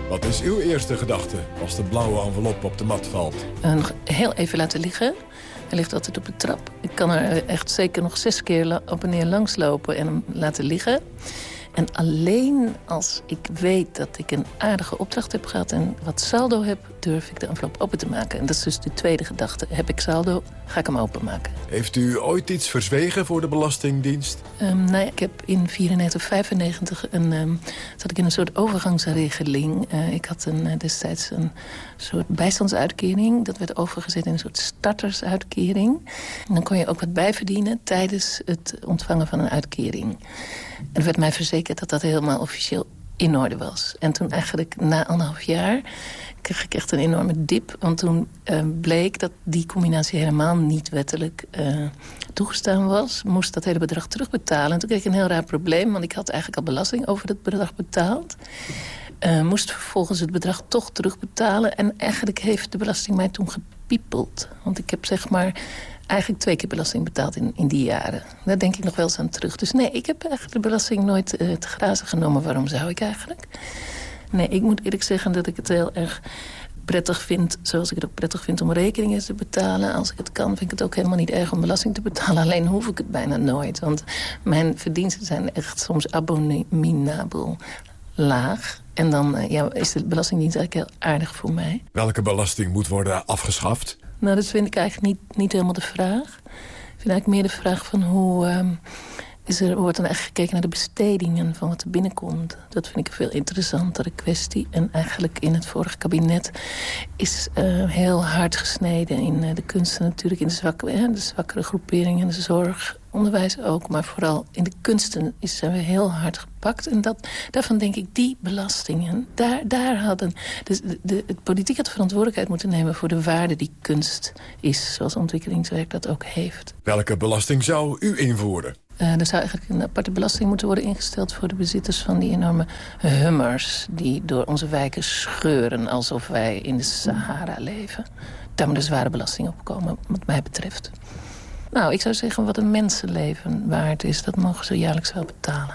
Wat is uw eerste gedachte als de blauwe envelop op de mat valt? Uh, nog heel even laten liggen. Hij ligt altijd op de trap. Ik kan er echt zeker nog zes keer op en neer langs lopen en hem laten liggen. En alleen als ik weet dat ik een aardige opdracht heb gehad... en wat saldo heb, durf ik de envelop open te maken. En dat is dus de tweede gedachte. Heb ik saldo, ga ik hem openmaken. Heeft u ooit iets verzwegen voor de Belastingdienst? Um, nee, ik heb in 94, 95 een, um, zat ik in een soort overgangsregeling. Uh, ik had een, uh, destijds een soort bijstandsuitkering. Dat werd overgezet in een soort startersuitkering. En dan kon je ook wat bijverdienen tijdens het ontvangen van een uitkering. En er werd mij verzekerd dat dat helemaal officieel in orde was. En toen eigenlijk na anderhalf jaar kreeg ik echt een enorme dip. Want toen uh, bleek dat die combinatie helemaal niet wettelijk uh, toegestaan was. Moest dat hele bedrag terugbetalen. En toen kreeg ik een heel raar probleem. Want ik had eigenlijk al belasting over dat bedrag betaald. Uh, moest vervolgens het bedrag toch terugbetalen. En eigenlijk heeft de belasting mij toen gepiepeld. Want ik heb zeg maar eigenlijk twee keer belasting betaald in, in die jaren. Daar denk ik nog wel eens aan terug. Dus nee, ik heb eigenlijk de belasting nooit uh, te grazen genomen. Waarom zou ik eigenlijk? Nee, ik moet eerlijk zeggen dat ik het heel erg prettig vind... zoals ik het ook prettig vind om rekeningen te betalen. Als ik het kan, vind ik het ook helemaal niet erg om belasting te betalen. Alleen hoef ik het bijna nooit. Want mijn verdiensten zijn echt soms abominabel laag. En dan uh, ja, is de Belastingdienst eigenlijk heel aardig voor mij. Welke belasting moet worden afgeschaft? Nou, dat vind ik eigenlijk niet, niet helemaal de vraag. Ik vind eigenlijk meer de vraag van hoe... Um, is er wordt dan eigenlijk gekeken naar de bestedingen van wat er binnenkomt. Dat vind ik een veel interessantere kwestie. En eigenlijk in het vorige kabinet is uh, heel hard gesneden in uh, de kunsten natuurlijk. In de, de zwakkere groeperingen, de zorg, onderwijs ook. Maar vooral in de kunsten is, zijn we heel hard gepakt. En dat, daarvan denk ik, die belastingen, daar, daar hadden... Dus de, de, de politiek had verantwoordelijkheid moeten nemen voor de waarde die kunst is. Zoals ontwikkelingswerk dat ook heeft. Welke belasting zou u invoeren? Uh, er zou eigenlijk een aparte belasting moeten worden ingesteld... voor de bezitters van die enorme hummers... die door onze wijken scheuren alsof wij in de Sahara leven. Daar moet een zware belasting op komen, wat mij betreft. Nou, ik zou zeggen wat een mensenleven waard is... dat mogen ze jaarlijks wel betalen.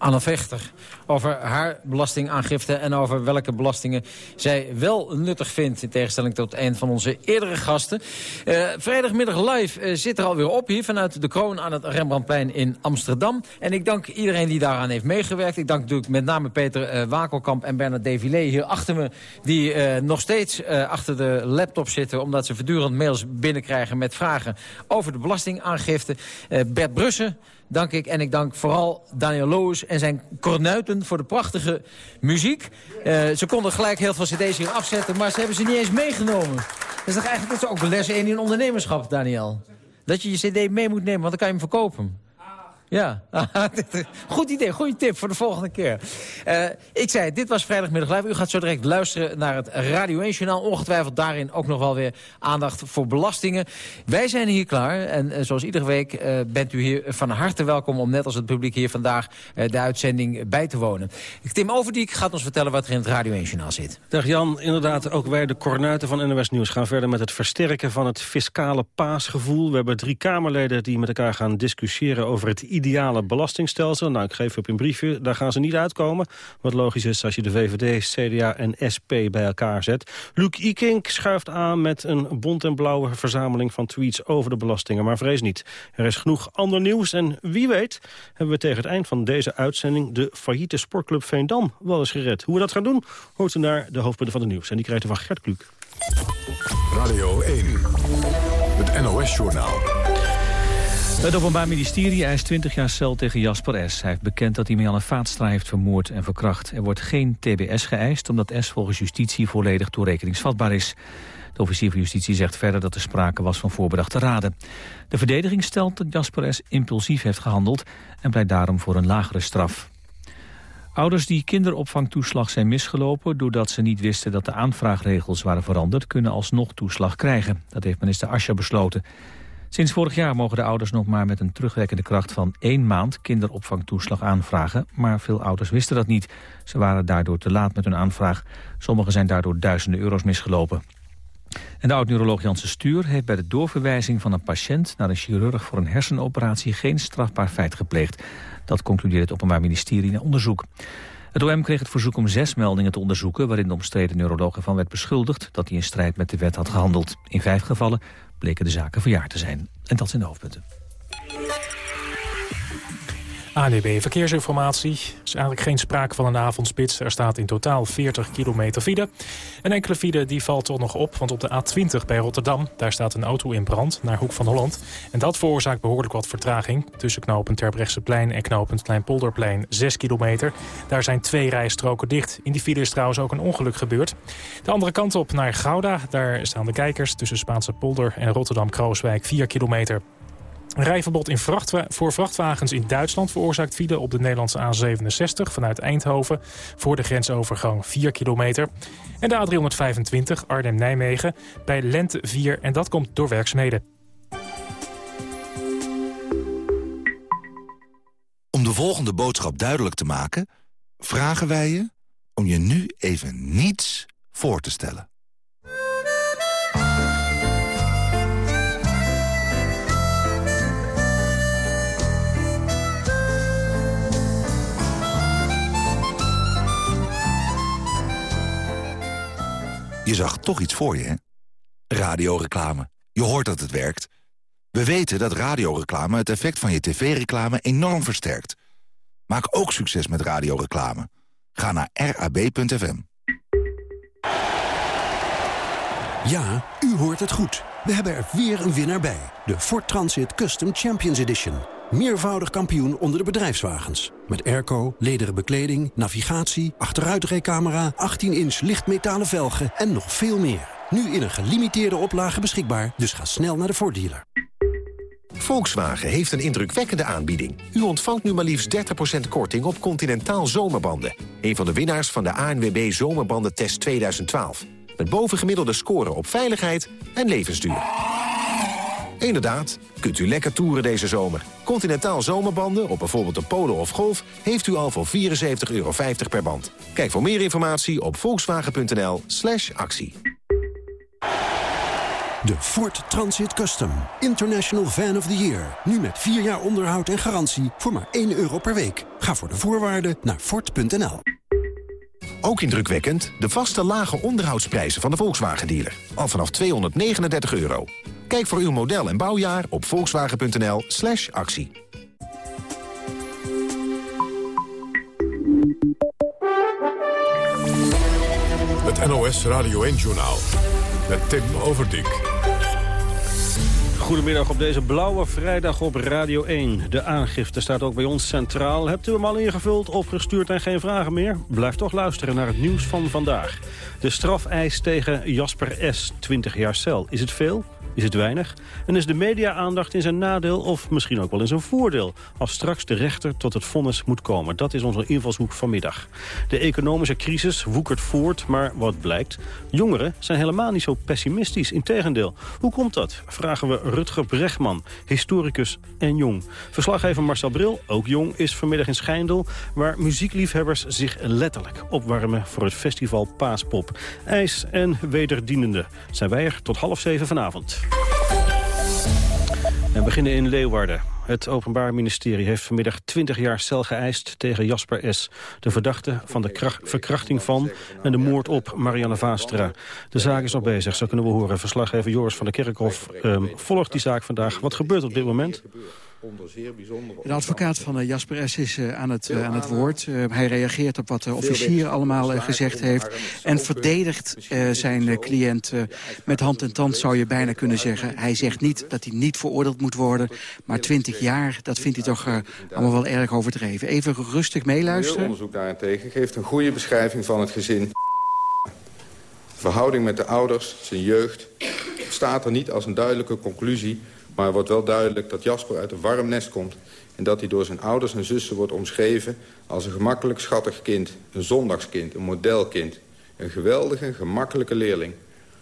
Anne Vechter over haar belastingaangifte... en over welke belastingen zij wel nuttig vindt... in tegenstelling tot een van onze eerdere gasten. Uh, vrijdagmiddag live uh, zit er alweer op hier vanuit de kroon... aan het Rembrandtplein in Amsterdam. En ik dank iedereen die daaraan heeft meegewerkt. Ik dank natuurlijk met name Peter uh, Wakelkamp en Bernard Devilé hier achter me... die nog steeds achter de laptop zitten... omdat ze voortdurend mails binnenkrijgen met vragen over de belastingaangifte. Bert Brussen dank ik. En ik dank vooral Daniel Loos en zijn kornuiten voor de prachtige muziek. Uh, ze konden gelijk heel veel cd's hier afzetten, maar ze hebben ze niet eens meegenomen. Dat is toch eigenlijk dat ook les 1 in ondernemerschap, Daniel? Dat je je cd mee moet nemen, want dan kan je hem verkopen. Ja, goed idee, goede tip voor de volgende keer. Uh, ik zei, dit was Vrijdagmiddag Live. U gaat zo direct luisteren naar het Radio 1 Journaal. Ongetwijfeld daarin ook nog wel weer aandacht voor belastingen. Wij zijn hier klaar en uh, zoals iedere week uh, bent u hier van harte welkom... om net als het publiek hier vandaag de uitzending bij te wonen. Tim Overdiek gaat ons vertellen wat er in het Radio 1 Journaal zit. Dag Jan, inderdaad, ook wij de cornuiten van NOS Nieuws... gaan verder met het versterken van het fiscale paasgevoel. We hebben drie Kamerleden die met elkaar gaan discussiëren over het ideale belastingstelsel. Nou, ik geef op een briefje, daar gaan ze niet uitkomen. Wat logisch is als je de VVD, CDA en SP bij elkaar zet. Luc Ikink schuift aan met een bont en blauwe verzameling van tweets over de belastingen. Maar vrees niet, er is genoeg ander nieuws. En wie weet hebben we tegen het eind van deze uitzending... de failliete sportclub Veendam wel eens gered. Hoe we dat gaan doen, hoort u naar de hoofdpunten van het nieuws. En die krijgt u van Gert Kluk. Radio 1, het NOS-journaal. Het Openbaar Ministerie eist 20 jaar cel tegen Jasper S. Hij heeft bekend dat hij Marianne Vaatstra heeft vermoord en verkracht. Er wordt geen TBS geëist, omdat S volgens justitie volledig toerekeningsvatbaar is. De officier van justitie zegt verder dat er sprake was van voorbedachte raden. De verdediging stelt dat Jasper S. impulsief heeft gehandeld... en pleit daarom voor een lagere straf. Ouders die kinderopvangtoeslag zijn misgelopen... doordat ze niet wisten dat de aanvraagregels waren veranderd... kunnen alsnog toeslag krijgen. Dat heeft minister Ascher besloten. Sinds vorig jaar mogen de ouders nog maar met een terugwerkende kracht van één maand kinderopvangtoeslag aanvragen. Maar veel ouders wisten dat niet. Ze waren daardoor te laat met hun aanvraag. Sommigen zijn daardoor duizenden euro's misgelopen. En de oud-neuroloog Janssen Stuur heeft bij de doorverwijzing van een patiënt naar een chirurg voor een hersenoperatie geen strafbaar feit gepleegd. Dat concludeert het Openbaar Ministerie na onderzoek. Het OM kreeg het verzoek om zes meldingen te onderzoeken... waarin de omstreden neuroloog ervan werd beschuldigd... dat hij in strijd met de wet had gehandeld. In vijf gevallen bleken de zaken verjaard te zijn. En dat zijn de hoofdpunten. ANB Verkeersinformatie. Er is eigenlijk geen sprake van een avondspits. Er staat in totaal 40 kilometer file. Een enkele file die valt toch nog op, want op de A20 bij Rotterdam... daar staat een auto in brand naar Hoek van Holland. En dat veroorzaakt behoorlijk wat vertraging. Tussen knooppunt Terbrechtseplein en knooppunt Kleinpolderplein 6 kilometer. Daar zijn twee rijstroken dicht. In die file is trouwens ook een ongeluk gebeurd. De andere kant op naar Gouda, daar staan de kijkers... tussen Spaanse polder en Rotterdam-Krooswijk 4 kilometer. Een rijverbod in voor vrachtwagens in Duitsland veroorzaakt file op de Nederlandse A67 vanuit Eindhoven voor de grensovergang 4 kilometer. En de A325 Arnhem-Nijmegen bij Lente 4 en dat komt door werkzaamheden. Om de volgende boodschap duidelijk te maken... vragen wij je om je nu even niets voor te stellen. Je zag toch iets voor je, hè? Radioreclame. Je hoort dat het werkt. We weten dat radioreclame het effect van je tv-reclame enorm versterkt. Maak ook succes met radioreclame. Ga naar rab.fm. Ja, u hoort het goed. We hebben er weer een winnaar bij. De Ford Transit Custom Champions Edition. Meervoudig kampioen onder de bedrijfswagens. Met airco, lederen bekleding, navigatie, achteruitrijcamera... 18-inch lichtmetalen velgen en nog veel meer. Nu in een gelimiteerde oplage beschikbaar, dus ga snel naar de voordealer. Volkswagen heeft een indrukwekkende aanbieding. U ontvangt nu maar liefst 30% korting op Continentaal Zomerbanden. Een van de winnaars van de ANWB Zomerbandentest 2012. Met bovengemiddelde scoren op veiligheid en levensduur. Inderdaad, kunt u lekker toeren deze zomer. Continentaal zomerbanden op bijvoorbeeld een Polo of Golf... heeft u al voor 74,50 euro per band. Kijk voor meer informatie op volkswagen.nl slash actie. De Ford Transit Custom. International Van of the Year. Nu met 4 jaar onderhoud en garantie voor maar 1 euro per week. Ga voor de voorwaarden naar Ford.nl. Ook indrukwekkend de vaste lage onderhoudsprijzen van de Volkswagen-dealer. Al vanaf 239 euro. Kijk voor uw model en bouwjaar op volkswagen.nl slash actie. Het NOS Radio 1-journaal met Tim Overdijk. Goedemiddag op deze blauwe vrijdag op Radio 1. De aangifte staat ook bij ons centraal. Hebt u hem al ingevuld, opgestuurd en geen vragen meer? Blijf toch luisteren naar het nieuws van vandaag. De strafeis tegen Jasper S., 20 jaar cel. Is het veel? Is het weinig? En is de media-aandacht in zijn nadeel of misschien ook wel in zijn voordeel... als straks de rechter tot het vonnis moet komen? Dat is onze invalshoek vanmiddag. De economische crisis woekert voort, maar wat blijkt? Jongeren zijn helemaal niet zo pessimistisch. Integendeel. Hoe komt dat? Vragen we Rutger Brechtman, historicus en jong. Verslaggever Marcel Bril, ook jong, is vanmiddag in Schijndel... waar muziekliefhebbers zich letterlijk opwarmen voor het festival Paaspop. IJs en wederdienende zijn wij er tot half zeven vanavond. We beginnen in Leeuwarden. Het Openbaar Ministerie heeft vanmiddag 20 jaar cel geëist tegen Jasper S., de verdachte van de verkrachting van en de moord op Marianne Vaastra. De zaak is nog bezig, zo kunnen we horen. Verslaggever Joris van der Kerkhof um, volgt die zaak vandaag. Wat gebeurt op dit moment? Onder zeer bijzondere... De advocaat van uh, Jasper S. is uh, aan, het, uh, aan het woord. hij reageert op wat de officier allemaal gezegd heeft. En verdedigt zijn cliënt met hand en tand, zou je bijna kunnen zeggen. Hij zegt niet dat hij niet veroordeeld moet worden. Maar 20 jaar, dat vindt hij toch allemaal wel erg overdreven. Even rustig meeluisteren. Het onderzoek daarentegen geeft een goede beschrijving van het gezin. Verhouding met de ouders, zijn jeugd... staat er niet als een duidelijke conclusie maar wordt wel duidelijk dat Jasper uit een warm nest komt... en dat hij door zijn ouders en zussen wordt omschreven als een gemakkelijk schattig kind... een zondagskind, een modelkind, een geweldige, gemakkelijke leerling...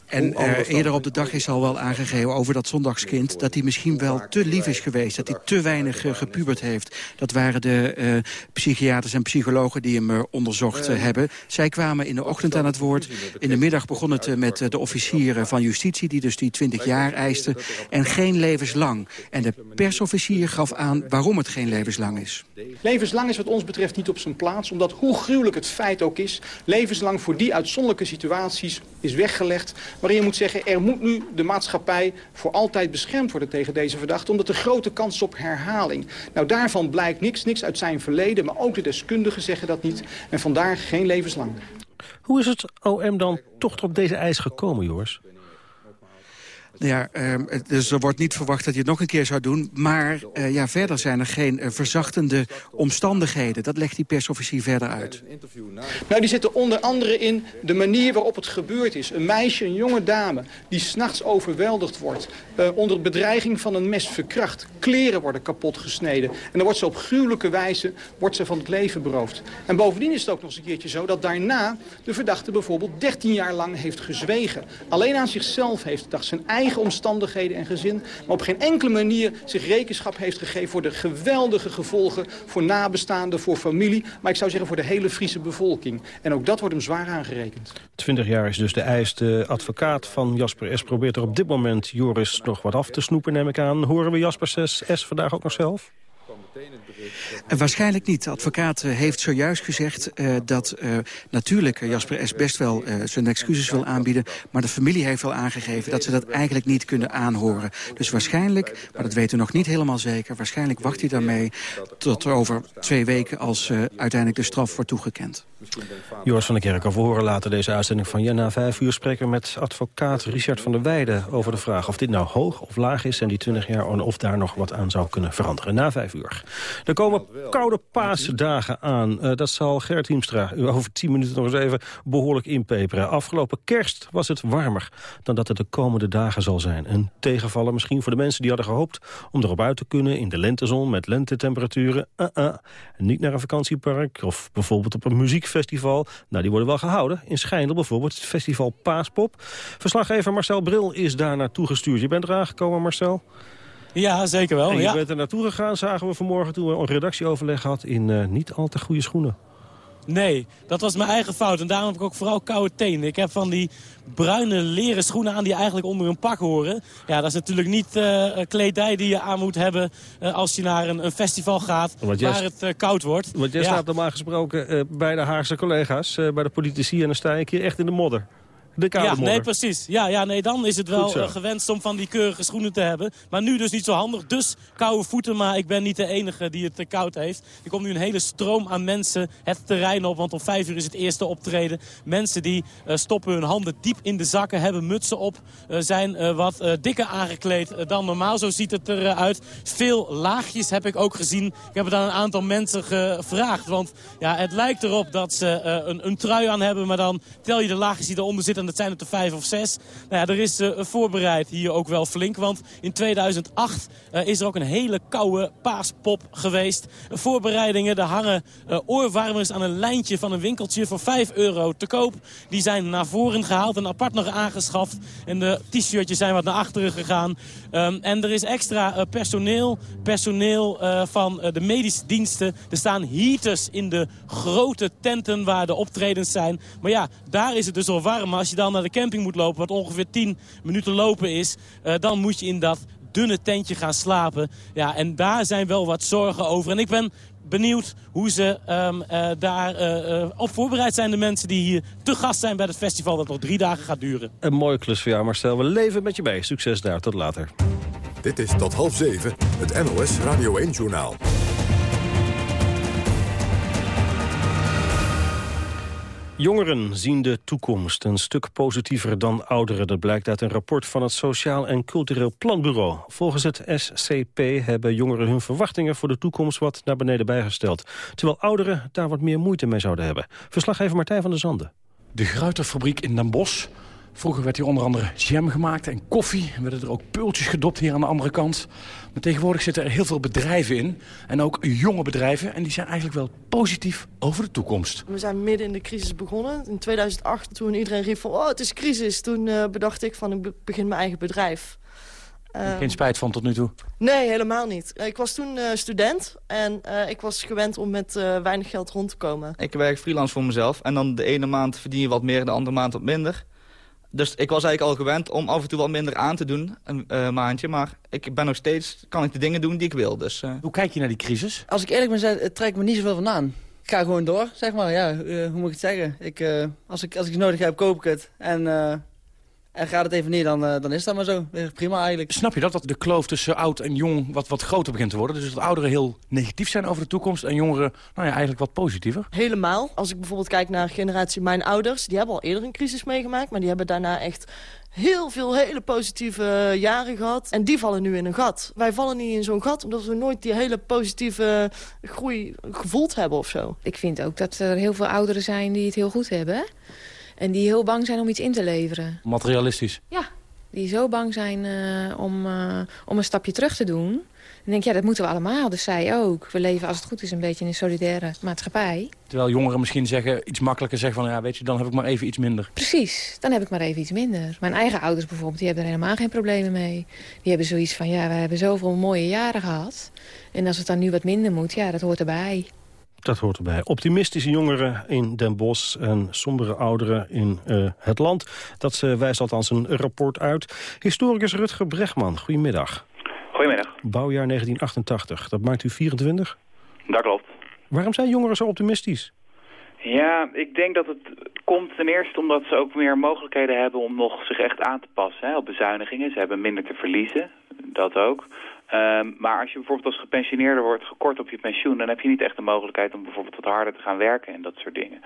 En uh, eerder op de dag is al wel aangegeven over dat zondagskind... dat hij misschien wel te lief is geweest, dat hij te weinig uh, gepubert heeft. Dat waren de uh, psychiaters en psychologen die hem onderzocht hebben. Zij kwamen in de ochtend aan het woord. In de middag begon het met de officieren van justitie... die dus die 20 jaar eisten. En geen levenslang. En de persofficier gaf aan waarom het geen levenslang is. Levenslang is wat ons betreft niet op zijn plaats. Omdat hoe gruwelijk het feit ook is... levenslang voor die uitzonderlijke situaties is weggelegd waarin je moet zeggen... er moet nu de maatschappij voor altijd beschermd worden tegen deze verdachte... omdat er grote kans op herhaling. Nou, daarvan blijkt niks, niks uit zijn verleden... maar ook de deskundigen zeggen dat niet. En vandaar geen levenslang. Hoe is het OM dan toch op deze eis gekomen, Joris? Ja, uh, dus er wordt niet verwacht dat je het nog een keer zou doen. Maar uh, ja, verder zijn er geen uh, verzachtende omstandigheden. Dat legt die persofficier verder uit. Nou, die zitten onder andere in de manier waarop het gebeurd is. Een meisje, een jonge dame, die s'nachts overweldigd wordt. Uh, onder bedreiging van een mes verkracht. Kleren worden kapot gesneden. En dan wordt ze op gruwelijke wijze wordt ze van het leven beroofd. En bovendien is het ook nog eens een keertje zo... dat daarna de verdachte bijvoorbeeld 13 jaar lang heeft gezwegen. Alleen aan zichzelf heeft gedacht, zijn eigen omstandigheden en gezin... maar op geen enkele manier zich rekenschap heeft gegeven... voor de geweldige gevolgen voor nabestaanden, voor familie... maar ik zou zeggen voor de hele Friese bevolking. En ook dat wordt hem zwaar aangerekend. 20 jaar is dus de eis. De advocaat van Jasper S. probeert er op dit moment Joris nog wat af te snoepen, neem ik aan. Horen we Jasper S. vandaag ook nog zelf? Uh, waarschijnlijk niet. De advocaat uh, heeft zojuist gezegd uh, dat natuurlijk Jasper S. best wel zijn excuses wil aanbieden. Maar de familie heeft wel aangegeven dat ze dat eigenlijk niet kunnen aanhoren. Dus waarschijnlijk, maar dat weten we nog niet helemaal zeker... waarschijnlijk wacht hij daarmee tot over twee weken als uiteindelijk de straf wordt toegekend. Joris van der Kerk, we horen later deze uitzending van... Ja, na vijf uur spreken met advocaat Richard van der Weijden... over de vraag of dit nou hoog of laag is... en die 20 jaar en of daar nog wat aan zou kunnen veranderen. Na vijf uur. Er komen koude paasdagen aan. Uh, dat zal Gert Hiemstra u over tien minuten nog eens even behoorlijk inpeperen. Afgelopen kerst was het warmer dan dat het de komende dagen zal zijn. Een tegenvallen misschien voor de mensen die hadden gehoopt... om erop uit te kunnen in de lentezon met lentetemperaturen. Uh -uh. Niet naar een vakantiepark of bijvoorbeeld op een muziekfestival. Nou, die worden wel gehouden. In Schijndel bijvoorbeeld het festival Paaspop. Verslaggever Marcel Bril is daar naartoe gestuurd. Je bent er aangekomen, Marcel? Ja, zeker wel. En je ja. bent er naartoe gegaan, zagen we vanmorgen toen we een redactieoverleg had in uh, niet al te goede schoenen. Nee, dat was mijn eigen fout. En daarom heb ik ook vooral koude tenen. Ik heb van die bruine leren schoenen aan die eigenlijk onder een pak horen. Ja, dat is natuurlijk niet uh, kledij die je aan moet hebben uh, als je naar een, een festival gaat waar het uh, koud wordt. Want jij ja. staat normaal gesproken bij de Haagse collega's, bij de politici en dan sta een keer echt in de modder. De ja, modder. nee, precies. Ja, ja, nee, dan is het wel gewenst om van die keurige schoenen te hebben. Maar nu dus niet zo handig. Dus koude voeten, maar ik ben niet de enige die het te koud heeft. Er komt nu een hele stroom aan mensen het terrein op. Want om vijf uur is het eerste optreden. Mensen die eh, stoppen hun handen diep in de zakken, hebben mutsen op. eh, zijn eh, wat dikker aangekleed dan normaal. Zo ziet het eruit. Veel laagjes heb ik ook gezien. Ik heb het aan een aantal mensen gevraagd. Want ja, het lijkt erop dat ze een, een trui aan hebben. Maar dan tel je de laagjes die eronder zitten. Dat zijn het er vijf of zes. Nou ja, er is eh, voorbereid hier ook wel flink. Want in 2008 eh, is er ook een hele koude paaspop geweest. Voorbereidingen, er hangen eh, oorwarmers aan een lijntje van een winkeltje voor 5 euro te koop. Die zijn naar voren gehaald en apart nog aangeschaft. En de t-shirtjes zijn wat naar achteren gegaan. Ehm, en er is extra personeel, personeel van de medische diensten. Er staan heaters in de grote tenten waar de optredens zijn. Maar ja, daar is het dus al warm. Maar als je dan naar de camping moet lopen, wat ongeveer 10 minuten lopen is... eh, dan moet je in dat dunne tentje gaan slapen. Ja, en daar zijn wel wat zorgen over. En ik ben benieuwd hoe ze ehm, eh, daar eh, op voorbereid zijn. De mensen die hier te gast zijn bij het festival dat nog drie dagen gaat duren. Een mooie klus voor jou, Marcel. We leven met je mee. Succes daar. Tot later. Dit is tot half zeven het NOS Radio 1-journaal. Jongeren zien de toekomst een stuk positiever dan ouderen. Dat blijkt uit een rapport van het Sociaal en Cultureel Planbureau. Volgens het SCP hebben jongeren hun verwachtingen voor de toekomst wat naar beneden bijgesteld. Terwijl ouderen daar wat meer moeite mee zouden hebben. Verslaggever Martijn van der Zanden. De Gruiterfabriek in Den Bosch. Vroeger werd hier onder andere jam gemaakt en koffie. Er werden er ook peultjes gedopt hier aan de andere kant. Maar tegenwoordig zitten er heel veel bedrijven in. En ook jonge bedrijven. En die zijn eigenlijk wel positief over de toekomst. We zijn midden in de crisis begonnen. In 2008, toen iedereen riep van... oh, het is crisis. Toen eh, bedacht ik van, ik be- begin mijn eigen bedrijf. Eh, Geen spijt van tot nu toe. Nee, helemaal niet. Ik was toen eh, student en eh, ik was gewend om met eh, weinig geld rond te komen. Ik werk freelance voor mezelf. En dan de ene maand verdien je wat meer, de andere maand wat minder. Dus ik was eigenlijk al gewend om af en toe wat minder aan te doen, een eh, maandje. Maar ik ben nog steeds, kan ik de dingen doen die ik wil. Dus, eh. Hoe kijk je naar die crisis? Als ik eerlijk ben, het trekt me niet zoveel van aan. Ik ga gewoon door, zeg maar. Ja, eh, hoe moet ik het zeggen? Ik, eh, als, ik, als ik iets nodig heb, koop ik het. En, eh, en gaat het even niet, dan, eh, dan is dat maar zo. Eh, Prima eigenlijk. Snap je dat, dat de kloof tussen oud en jong wat, wat groter begint te worden? Dus dat ouderen heel negatief zijn over de toekomst... en jongeren nou ja, eigenlijk wat positiever? Helemaal. Als ik bijvoorbeeld kijk naar generatie mijn ouders... die hebben al eerder een crisis meegemaakt... maar die hebben daarna echt heel veel hele positieve jaren gehad. En die vallen nu in een gat. Wij vallen niet in zo'n gat... omdat we nooit die hele positieve groei gevoeld hebben of zo. Ik vind ook dat er heel veel ouderen zijn die het heel goed hebben. En die heel bang zijn om iets in te leveren. Materialistisch. Ja, die zo bang zijn eh, om, eh, om een stapje terug te doen. En denk, ja, dat moeten we allemaal. Dus zij ook. We leven, als het goed is, een beetje in een solidaire maatschappij. Terwijl jongeren misschien zeggen, iets makkelijker zeggen van... ja, weet je, dan heb ik maar even iets minder. Precies, dan heb ik maar even iets minder. Mijn eigen ouders bijvoorbeeld, die hebben er helemaal geen problemen mee. Die hebben zoiets van, ja, we hebben zoveel mooie jaren gehad. En als het dan nu wat minder moet, ja, dat hoort erbij. Dat hoort erbij. Optimistische jongeren in Den Bosch en sombere ouderen in eh, het land. Dat eh, wijst althans een rapport uit. Historicus Rutger Bregman, goedemiddag. Goedemiddag, Bouwjaar 1988, dat maakt u 24. dat klopt. Waarom zijn jongeren zo optimistisch? Ja, ik denk dat het komt ten eerste omdat ze ook meer mogelijkheden hebben om nog zich echt aan te passen hè, op bezuinigingen. Ze hebben minder te verliezen, dat ook. Ehm, maar als je bijvoorbeeld als gepensioneerde wordt gekort op je pensioen... dan heb je niet echt de mogelijkheid om bijvoorbeeld wat harder te gaan werken en dat soort dingen.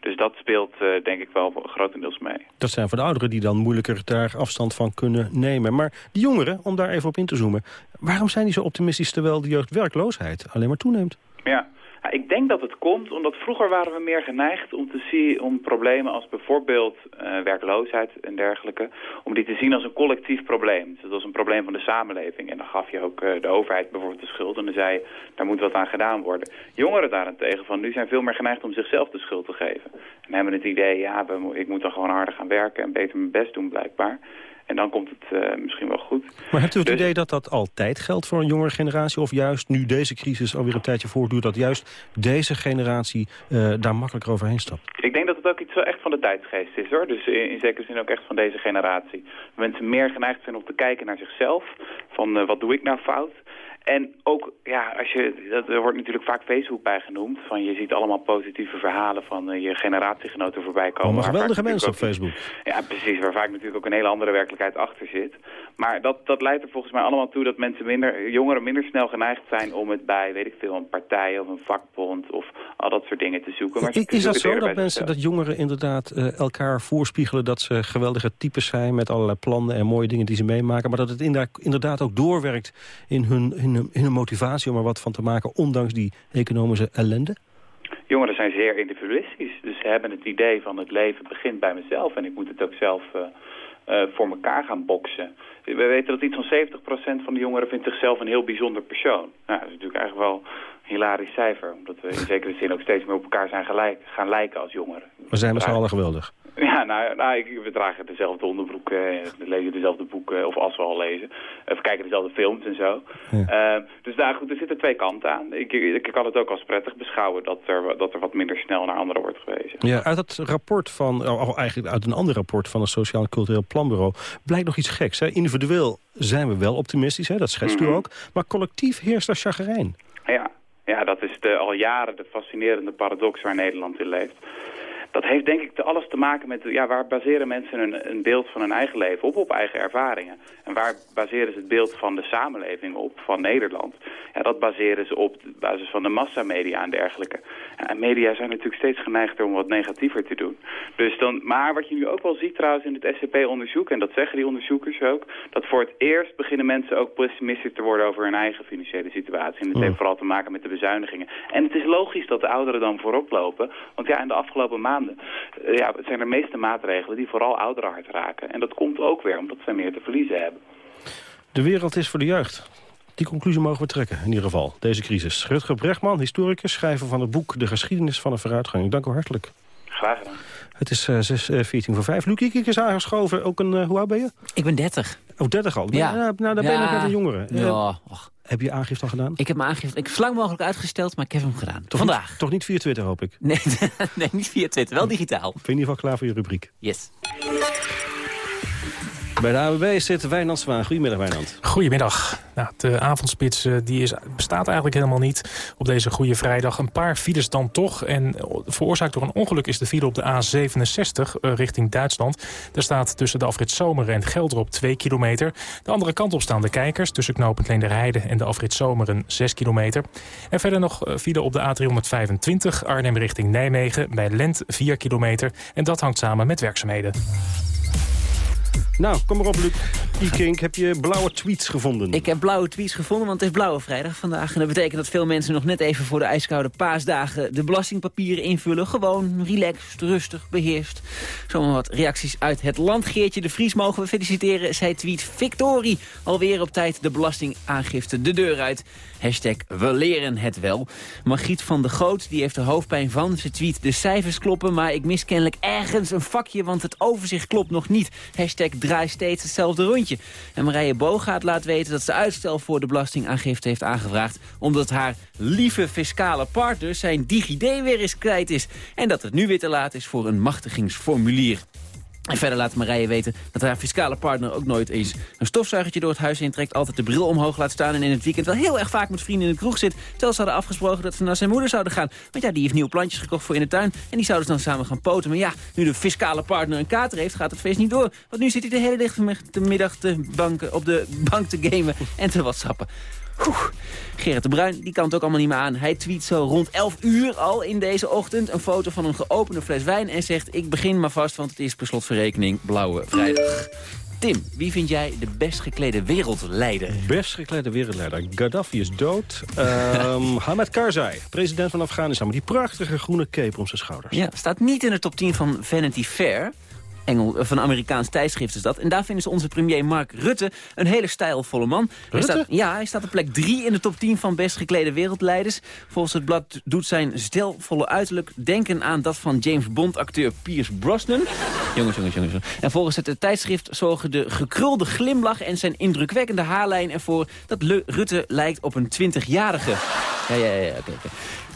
Dus dat speelt eh, denk ik wel grotendeels mee. Dat zijn voor de ouderen die dan moeilijker daar afstand van kunnen nemen. Maar die jongeren, om daar even op in te zoomen... waarom zijn die zo optimistisch terwijl de jeugdwerkloosheid alleen maar toeneemt? Ja. Ik denk dat het komt omdat vroeger waren we meer geneigd om te zien om problemen als bijvoorbeeld eh, werkloosheid en dergelijke, om die te zien als een collectief probleem. Dus dat was een probleem van de samenleving. En dan gaf je ook eh, de overheid bijvoorbeeld de schuld en dan zei je, daar moet wat aan gedaan worden. Jongeren daarentegen van nu zijn veel meer geneigd om zichzelf de schuld te geven. En hebben het idee, ja, ik moet dan gewoon harder gaan werken en beter mijn best doen blijkbaar. En dan komt het eh, misschien wel goed. Maar hebt u het Dus- idee dat dat altijd geldt voor een jongere generatie... of juist nu deze crisis alweer een tijdje voortduurt... dat juist deze generatie eh, daar makkelijker overheen stapt? Ik denk dat het ook iets wel echt van de tijdsgeest is hoor. Dus in, in zekere zin ook echt van deze generatie. Mensen meer geneigd zijn om te kijken naar zichzelf. Van eh, wat doe ik nou fout? En ook, ja, als je, dat, er wordt natuurlijk vaak Facebook bij genoemd. Van je ziet allemaal positieve verhalen van eh, je generatiegenoten voorbij komen. Allemaal geweldige mensen op Facebook. ook- Ja, precies. Waar vaak natuurlijk ook een hele andere werkelijkheid achter zit. Maar dat, dat leidt er volgens mij allemaal toe dat mensen minder, jongeren minder snel geneigd zijn om het bij, weet ik veel, een partij of een vakbond of al dat soort dingen te zoeken. Maar ze I- Is dat zo dat mensen, dat jongeren inderdaad eh, elkaar voorspiegelen... dat ze geweldige types zijn met allerlei plannen en mooie dingen die ze meemaken... maar dat het inderdaad, inderdaad ook doorwerkt in hun, in, hun, hun motivatie om er wat van te maken... ondanks die economische ellende? Jongeren zijn zeer individualistisch. Dus ze hebben het idee van het leven begint bij mezelf en ik moet het ook zelf eh, eh, voor elkaar gaan boksen. We weten dat iets van 70% van de jongeren vindt zichzelf een heel bijzonder persoon. Nou, dat is natuurlijk eigenlijk wel hilarisch cijfer. Omdat we in zekere zin ook steeds meer op elkaar zijn gelijk, gaan lijken als jongeren. We zijn met z'n allen geweldig. Ja, nou, nou ik, we dragen dezelfde onderbroeken, eh, we lezen dezelfde boeken, of als we al lezen. Eh, we kijken dezelfde films en zo. Eh, dus nou goed, er zitten twee kanten aan. Ik, ik, kan het ook als prettig beschouwen dat er, dat er wat minder snel naar anderen wordt gewezen. Ja, uit het rapport van, of eigenlijk uit een ander rapport van het Sociaal en Cultureel Planbureau... blijkt nog iets geks. Hè? Individueel zijn we wel optimistisch, hè? dat schetst u Mhm. ook. Maar collectief heerst er chagrijn. Ja, dat is de, al jaren de fascinerende paradox waar Nederland in leeft. Dat heeft denk ik alles te maken met ja, waar baseren mensen een, een beeld van hun eigen leven op, op eigen ervaringen. En waar baseren ze het beeld van de samenleving op, van Nederland. Ja, dat baseren ze op basis van de massamedia en dergelijke. En media zijn natuurlijk steeds geneigd om wat negatiever te doen. Dus dan, maar wat je nu ook wel ziet trouwens in het SCP-onderzoek, en dat zeggen die onderzoekers ook, dat voor het eerst beginnen mensen ook pessimistisch te worden over hun eigen financiële situatie. En het Mm. heeft vooral te maken met de bezuinigingen. En het is logisch dat de ouderen dan voorop lopen, want ja, in de afgelopen maanden eh, ja, het zijn de meeste maatregelen die vooral ouderen hard raken. En dat komt ook weer omdat zij meer te verliezen hebben. De wereld is voor de jeugd. Die conclusie mogen we trekken, in ieder geval, deze crisis. Rutger Brechtman, historicus, schrijver van het boek... De geschiedenis van de vooruitgang. Ik dank u hartelijk. Graag gedaan. Het is eh, zes, eh, 14 voor 5. Luc, ik is aangeschoven. Ook een, eh, hoe oud ben je? Ik ben 30. Oh, 30 al. Ben- Ja. nou, nou, dan ben je Ja. nog net een jongere. Eh, Ja, och. Heb je aangifte al gedaan? Ik heb mijn aangifte ik heb zo lang mogelijk uitgesteld, maar ik heb hem gedaan. Toch Vandaag. Niet, toch niet via Twitter, hoop ik. Nee, nee, niet via Twitter, wel digitaal. Ben je in ieder geval klaar voor je rubriek? Yes. Bij de AWB zit Wijnand Zwaan. Goedemiddag, Wijnand. Goedemiddag. Nou, de avondspits eh, die is, bestaat eigenlijk helemaal niet op deze goede vrijdag. Een paar files dan toch. En eh, veroorzaakt door een ongeluk is de file op de A67 eh, richting Duitsland. Daar staat tussen de afrit Zomeren en Gelderop 2 kilometer. De andere kant op staan de kijkers tussen knooppunt Leenderheide en de afrit Zomeren 6 kilometer. En verder nog file op de A325 Arnhem richting Nijmegen bij Lent 4 kilometer. En dat hangt samen met werkzaamheden. Nou, kom maar op, Luc. E-Kink, heb je blauwe tweets gevonden? Ik heb blauwe tweets gevonden, want het is Blauwe Vrijdag vandaag. En dat betekent dat veel mensen nog net even voor de ijskoude paasdagen... de belastingpapieren invullen. Gewoon relaxed, rustig, beheerst. Zomaar wat reacties uit het land. Geertje de Vries mogen we feliciteren. Zij tweet Victorie. Alweer op tijd de belastingaangifte de deur uit. Hashtag we leren het wel. Margriet van de Goot die heeft er hoofdpijn van. Ze tweet de cijfers kloppen, maar ik mis kennelijk ergens een vakje... want het overzicht klopt nog niet. Draai steeds hetzelfde rondje. En Marije Bogaat laat weten dat ze uitstel voor de belastingaangifte heeft aangevraagd... omdat haar lieve fiscale partner zijn DigiD weer eens kwijt is. En dat het nu weer te laat is voor een machtigingsformulier. En verder laat Marije weten dat haar fiscale partner ook nooit eens een stofzuigertje door het huis heen trekt. Altijd de bril omhoog laat staan en in het weekend wel heel erg vaak met vrienden in de kroeg zit. Terwijl ze hadden afgesproken dat ze naar zijn moeder zouden gaan. Want ja, die heeft nieuwe plantjes gekocht voor in de tuin. En die zouden ze dan samen gaan poten. Maar ja, nu de fiscale partner een kater heeft, gaat het feest niet door. Want nu zit hij de hele dag de middag te banken, op de bank te gamen en te whatsappen. Oeh. Gerrit de Bruin die kan het ook allemaal niet meer aan. Hij tweet zo rond 11 uur al in deze ochtend een foto van een geopende fles wijn... en zegt, ik begin maar vast, want het is per slotverrekening Blauwe Vrijdag. Tim, wie vind jij de best geklede wereldleider? Best geklede wereldleider. Gaddafi is dood. Ehm Hamid Karzai, president van Afghanistan... met die prachtige groene cape om zijn schouders. Ja, staat niet in de top 10 van Vanity Fair... Engel, eh, van een Amerikaans tijdschrift is dat. En daar vinden ze onze premier Mark Rutte een hele stijlvolle man. Hij staat, ja, hij staat op plek 3 in de top 10 van best geklede wereldleiders. Volgens het blad doet zijn stelvolle uiterlijk denken aan dat van James Bond-acteur Pierce Brosnan. jongens, jongens, jongens. En volgens het tijdschrift zorgen de gekrulde glimlach en zijn indrukwekkende haarlijn ervoor dat Le- Rutte lijkt op een 20-jarige. Ja, ja, ja, oké, oké.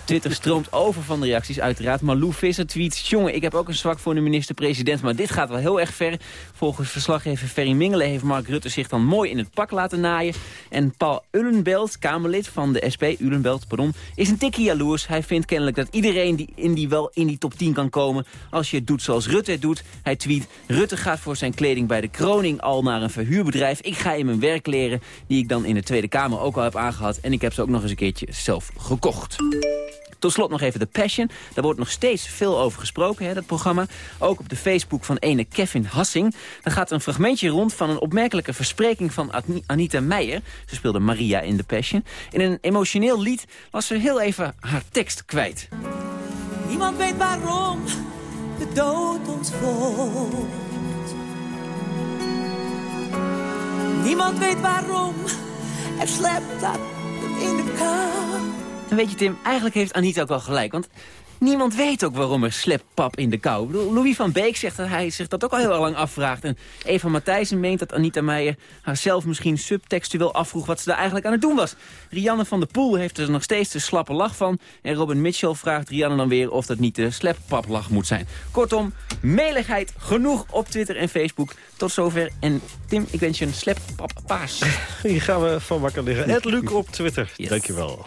Twitter stroomt over van de reacties uiteraard. Malou Visser tweet... Jongen, ik heb ook een zwak voor de minister-president... maar dit gaat wel heel erg ver. Volgens verslaggever Ferry Mingelen heeft Mark Rutte zich dan mooi in het pak laten naaien. En Paul Ullenbelt, Kamerlid van de SP, Ullenbelt, pardon... is een tikkie jaloers. Hij vindt kennelijk dat iedereen die in die wel in die top 10 kan komen... als je het doet zoals Rutte het doet. Hij tweet... Rutte gaat voor zijn kleding bij de kroning al naar een verhuurbedrijf. Ik ga in mijn werk leren, die ik dan in de Tweede Kamer ook al heb aangehad. En ik heb ze ook nog eens een keertje zelf gekocht. Tot slot nog even The Passion. Daar wordt nog steeds veel over gesproken, hè, dat programma. Ook op de Facebook van ene Kevin Hassing. Daar gaat een fragmentje rond van een opmerkelijke verspreking van Anita Meijer. Ze speelde Maria in The Passion. In een emotioneel lied was ze heel even haar tekst kwijt. Niemand weet waarom de dood ons volgt. Niemand weet waarom het slept dat in de kou. En weet je Tim, eigenlijk heeft Anita ook wel gelijk. Want niemand weet ook waarom er sleppap in de kou. Louis van Beek zegt dat hij zich dat ook al heel lang afvraagt. En Eva Matthijssen meent dat Anita Meijer haarzelf misschien subtextueel afvroeg... wat ze daar eigenlijk aan het doen was. Rianne van der Poel heeft er nog steeds de slappe lach van. En Robin Mitchell vraagt Rianne dan weer of dat niet de sleppaplach moet zijn. Kortom, meligheid genoeg op Twitter en Facebook. Tot zover. En Tim, ik wens je een sleppappaas. Hier gaan we van wakker liggen. Ed Luc op Twitter. Yes. Dankjewel.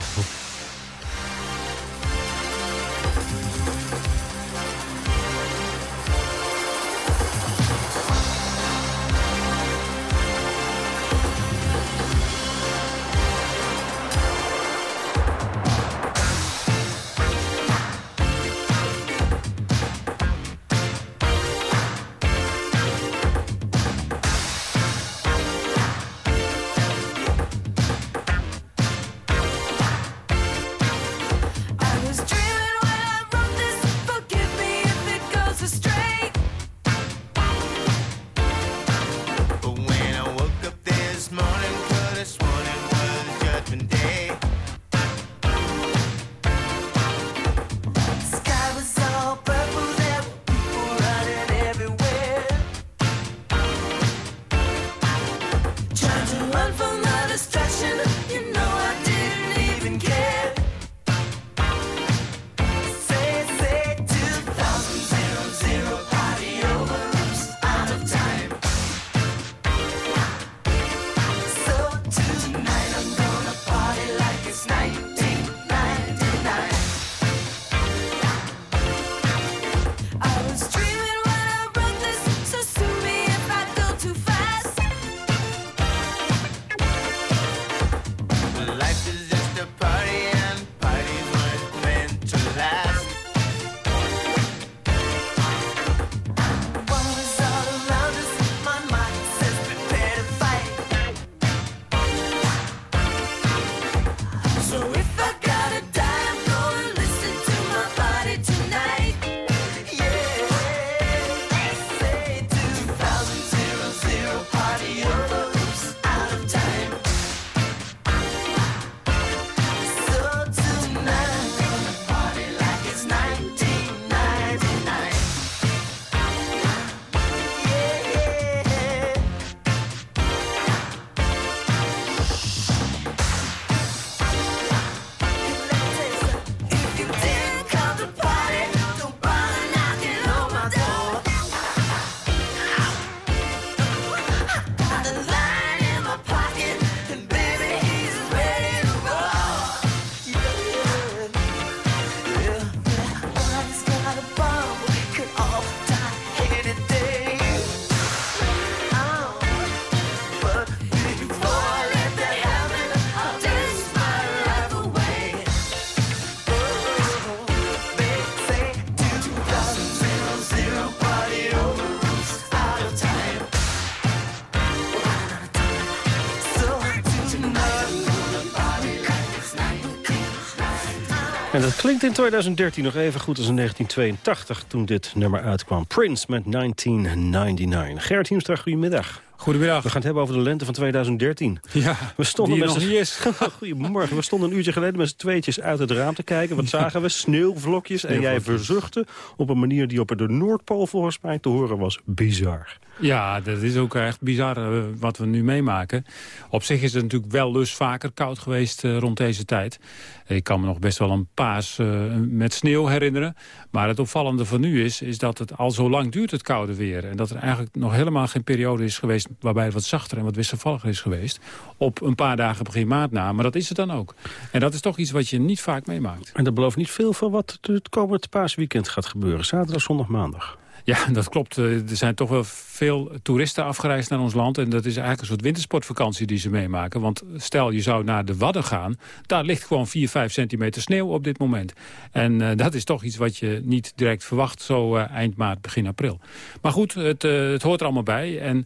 Klinkt in 2013 nog even goed als in 1982 toen dit nummer uitkwam. Prince met 1999. Gerrit Hiemstra, goedemiddag. Goedemiddag. We gaan het hebben over de lente van 2013. Ja, we stonden die met nog niet is. Goedemorgen. We stonden een uurtje geleden met z'n tweetjes uit het raam te kijken. Wat zagen we? Sneeuwvlokjes. En jij verzuchtte op een manier die op de Noordpool volgens mij te horen was bizar. Ja, dat is ook echt bizar eh, wat we nu meemaken. Op zich is het natuurlijk wel dus vaker koud geweest eh, rond deze tijd. Ik kan me nog best wel een paas eh, met sneeuw herinneren. Maar het opvallende van nu is, is dat het al zo lang duurt, het koude weer. En dat er eigenlijk nog helemaal geen periode is geweest... waarbij het wat zachter en wat wisselvalliger is geweest. Op een paar dagen begin maart na. Maar dat is het dan ook. En dat is toch iets wat je niet vaak meemaakt. En dat belooft niet veel van wat het komende paasweekend gaat gebeuren. Zaterdag, zondag, maandag. Ja, dat klopt. Eh, Er zijn toch wel veel toeristen afgereisd naar ons land. En dat is eigenlijk een soort wintersportvakantie die ze meemaken. Want stel je zou naar de Wadden gaan. Daar ligt gewoon 4, 5 centimeter sneeuw op dit moment. En eh, dat is toch iets wat je niet direct verwacht zo eh, eind maart, begin april. Maar goed, het, het hoort er allemaal bij. En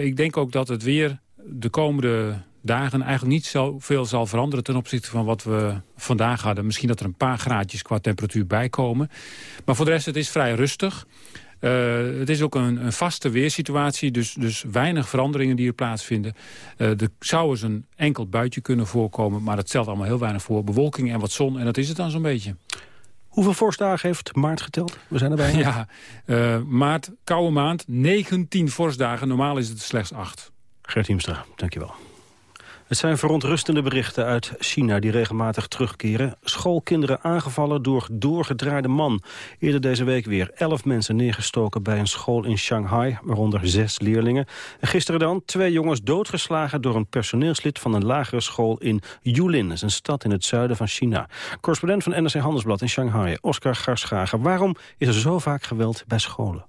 ik denk ook dat het weer de komende dagen eigenlijk niet zoveel zal veranderen... ten opzichte van wat we vandaag hadden. Misschien dat er een paar graadjes qua temperatuur bijkomen. Maar voor de rest, het is vrij rustig. Uh, het is ook een, een, vaste weersituatie, dus, dus weinig veranderingen die er plaatsvinden. Uh, er zou eens een enkel buitje kunnen voorkomen, maar dat stelt allemaal heel weinig voor. Bewolking en wat zon, en dat is het dan zo'n beetje. Hoeveel vorstdagen heeft maart geteld? We zijn erbij. Ja, uh, maart, koude maand, 19 vorstdagen. Normaal is het slechts 8. Gert Hiemstra, dankjewel. Het zijn verontrustende berichten uit China die regelmatig terugkeren. Schoolkinderen aangevallen door doorgedraaide man. Eerder deze week weer elf mensen neergestoken bij een school in Shanghai, waaronder zes leerlingen. En gisteren dan twee jongens doodgeslagen door een personeelslid van een lagere school in Yulin. Dat is een stad in het zuiden van China. Correspondent van NRC Handelsblad in Shanghai, Oscar Garschagen. Waarom is er zo vaak geweld bij scholen?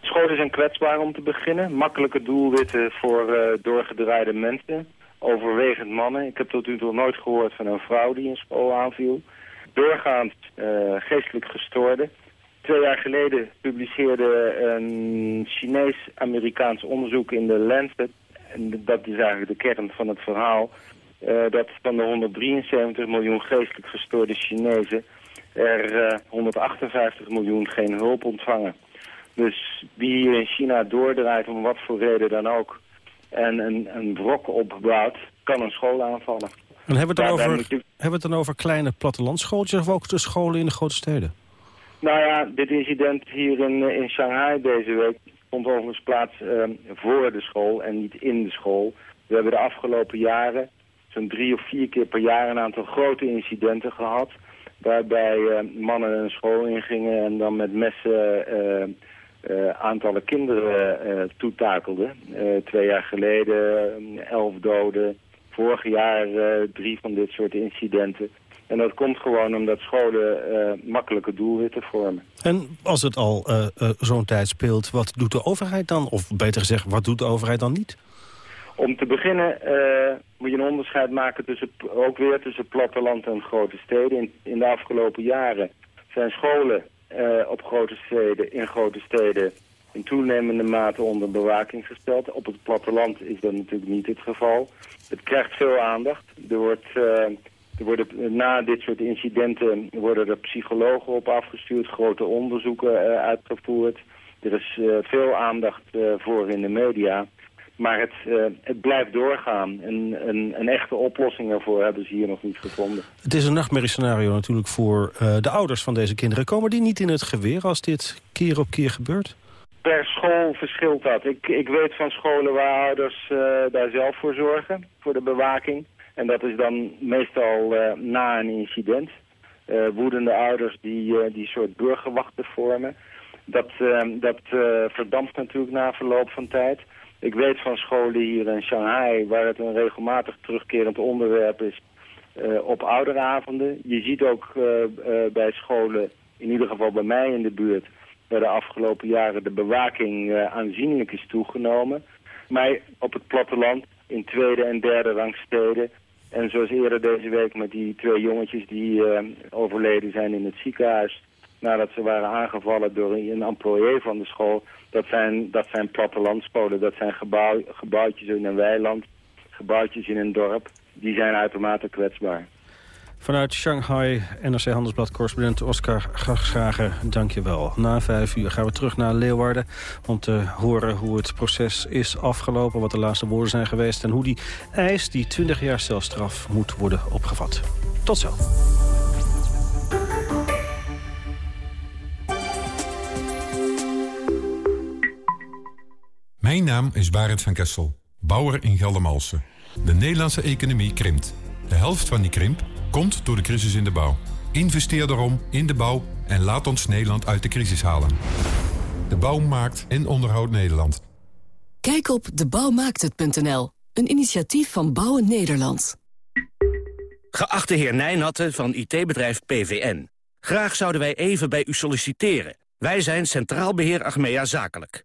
Scholen zijn kwetsbaar om te beginnen. Makkelijke doelwitten voor uh, doorgedraaide mensen overwegend mannen. Ik heb tot nu toe nooit gehoord van een vrouw die een school aanviel. Doorgaans uh, geestelijk gestoorde. Twee jaar geleden publiceerde een Chinees-Amerikaans onderzoek in de Lancet. En dat is eigenlijk de kern van het verhaal. Uh, dat van de 173 miljoen geestelijk gestoorde Chinezen er uh, 158 miljoen geen hulp ontvangen. Dus wie hier in China doordraait om wat voor reden dan ook en een, een wrok opbouwt, kan een school aanvallen. En hebben we, het dan over, je... hebben we het dan over kleine plattelandschooltjes of ook de scholen in de grote steden? Nou ja, dit incident hier in, in Shanghai deze week vond overigens plaats uh, voor de school en niet in de school. We hebben de afgelopen jaren zo'n drie of vier keer per jaar een aantal grote incidenten gehad. Waarbij uh, mannen een school ingingen en dan met messen... Uh, aantallen kinderen uh, toetakelden. Uh, twee jaar geleden elf doden. Vorig jaar drie van dit soort incidenten. En dat komt gewoon omdat scholen makkelijke doelwitten vormen. En als het al zo'n tijd speelt, wat doet de overheid dan? Of beter gezegd, wat doet de overheid dan niet? Om te beginnen moet je een onderscheid maken tussen, ook weer tussen platteland en grote steden. In, in de afgelopen jaren zijn scholen uh, op grote steden, in grote steden in toenemende mate onder bewaking gesteld. Op het platteland is dat natuurlijk niet het geval. Het krijgt veel aandacht. Er wordt, uh, er worden, na dit soort incidenten worden er psychologen op afgestuurd, grote onderzoeken uh, uitgevoerd. Er is veel aandacht voor in de media. Maar het, uh, het blijft doorgaan. En een, een, echte oplossing ervoor hebben ze hier nog niet gevonden. Het is een nachtmerriescenario natuurlijk voor uh, de ouders van deze kinderen. Komen die niet in het geweer als dit keer op keer gebeurt? Per school verschilt dat. Ik, ik weet van scholen waar ouders uh, daar zelf voor zorgen, voor de bewaking. En dat is dan meestal na een incident. woedende ouders die die soort burgerwachten vormen. Dat, dat verdampt natuurlijk na verloop van tijd. Ik weet van scholen hier in Shanghai, waar het een regelmatig terugkerend onderwerp is, uh, op ouderavonden. Je ziet ook uh, uh, bij scholen, in ieder geval bij mij in de buurt, waar de afgelopen jaren de bewaking aanzienlijk is toegenomen. Maar op het platteland, in tweede en derde rangsteden, en zoals eerder deze week met die twee jongetjes die overleden zijn in het ziekenhuis, nadat ze waren aangevallen door een employé van de school. Dat zijn, dat zijn plattelandscholen, dat zijn gebouw, gebouwtjes in een weiland, gebouwtjes in een dorp. Die zijn uitermate kwetsbaar. Vanuit Shanghai, NRC Handelsblad, correspondent Oscar Gagschager, dank je wel. Na vijf uur gaan we terug naar Leeuwarden om te horen hoe het proces is afgelopen, wat de laatste woorden zijn geweest en hoe die eis, die 20 jaar celstraf, moet worden opgevat. Tot zo. Mijn naam is Barend van Kessel, bouwer in Geldermalsen. De Nederlandse economie krimpt. De helft van die krimp komt door de crisis in de bouw. Investeer daarom in de bouw en laat ons Nederland uit de crisis halen. De bouw maakt en onderhoudt Nederland. Kijk op debouwmaakthet.nl, een initiatief van Bouwen Nederland. Geachte heer Nijnatten van IT-bedrijf PVN. Graag zouden wij even bij u solliciteren. Wij zijn Centraal Beheer Achmea Zakelijk.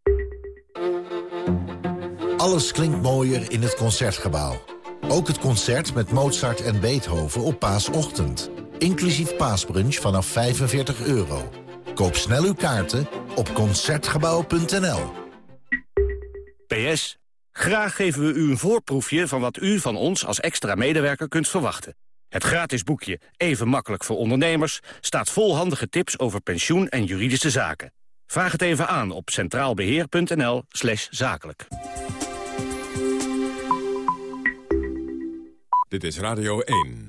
Alles klinkt mooier in het Concertgebouw. Ook het concert met Mozart en Beethoven op paasochtend. Inclusief paasbrunch vanaf 45 euro. Koop snel uw kaarten op Concertgebouw.nl. PS. Graag geven we u een voorproefje van wat u van ons als extra medewerker kunt verwachten. Het gratis boekje Even makkelijk voor ondernemers staat vol handige tips over pensioen en juridische zaken. Vraag het even aan op centraalbeheer.nl slash zakelijk. Dit is Radio 1.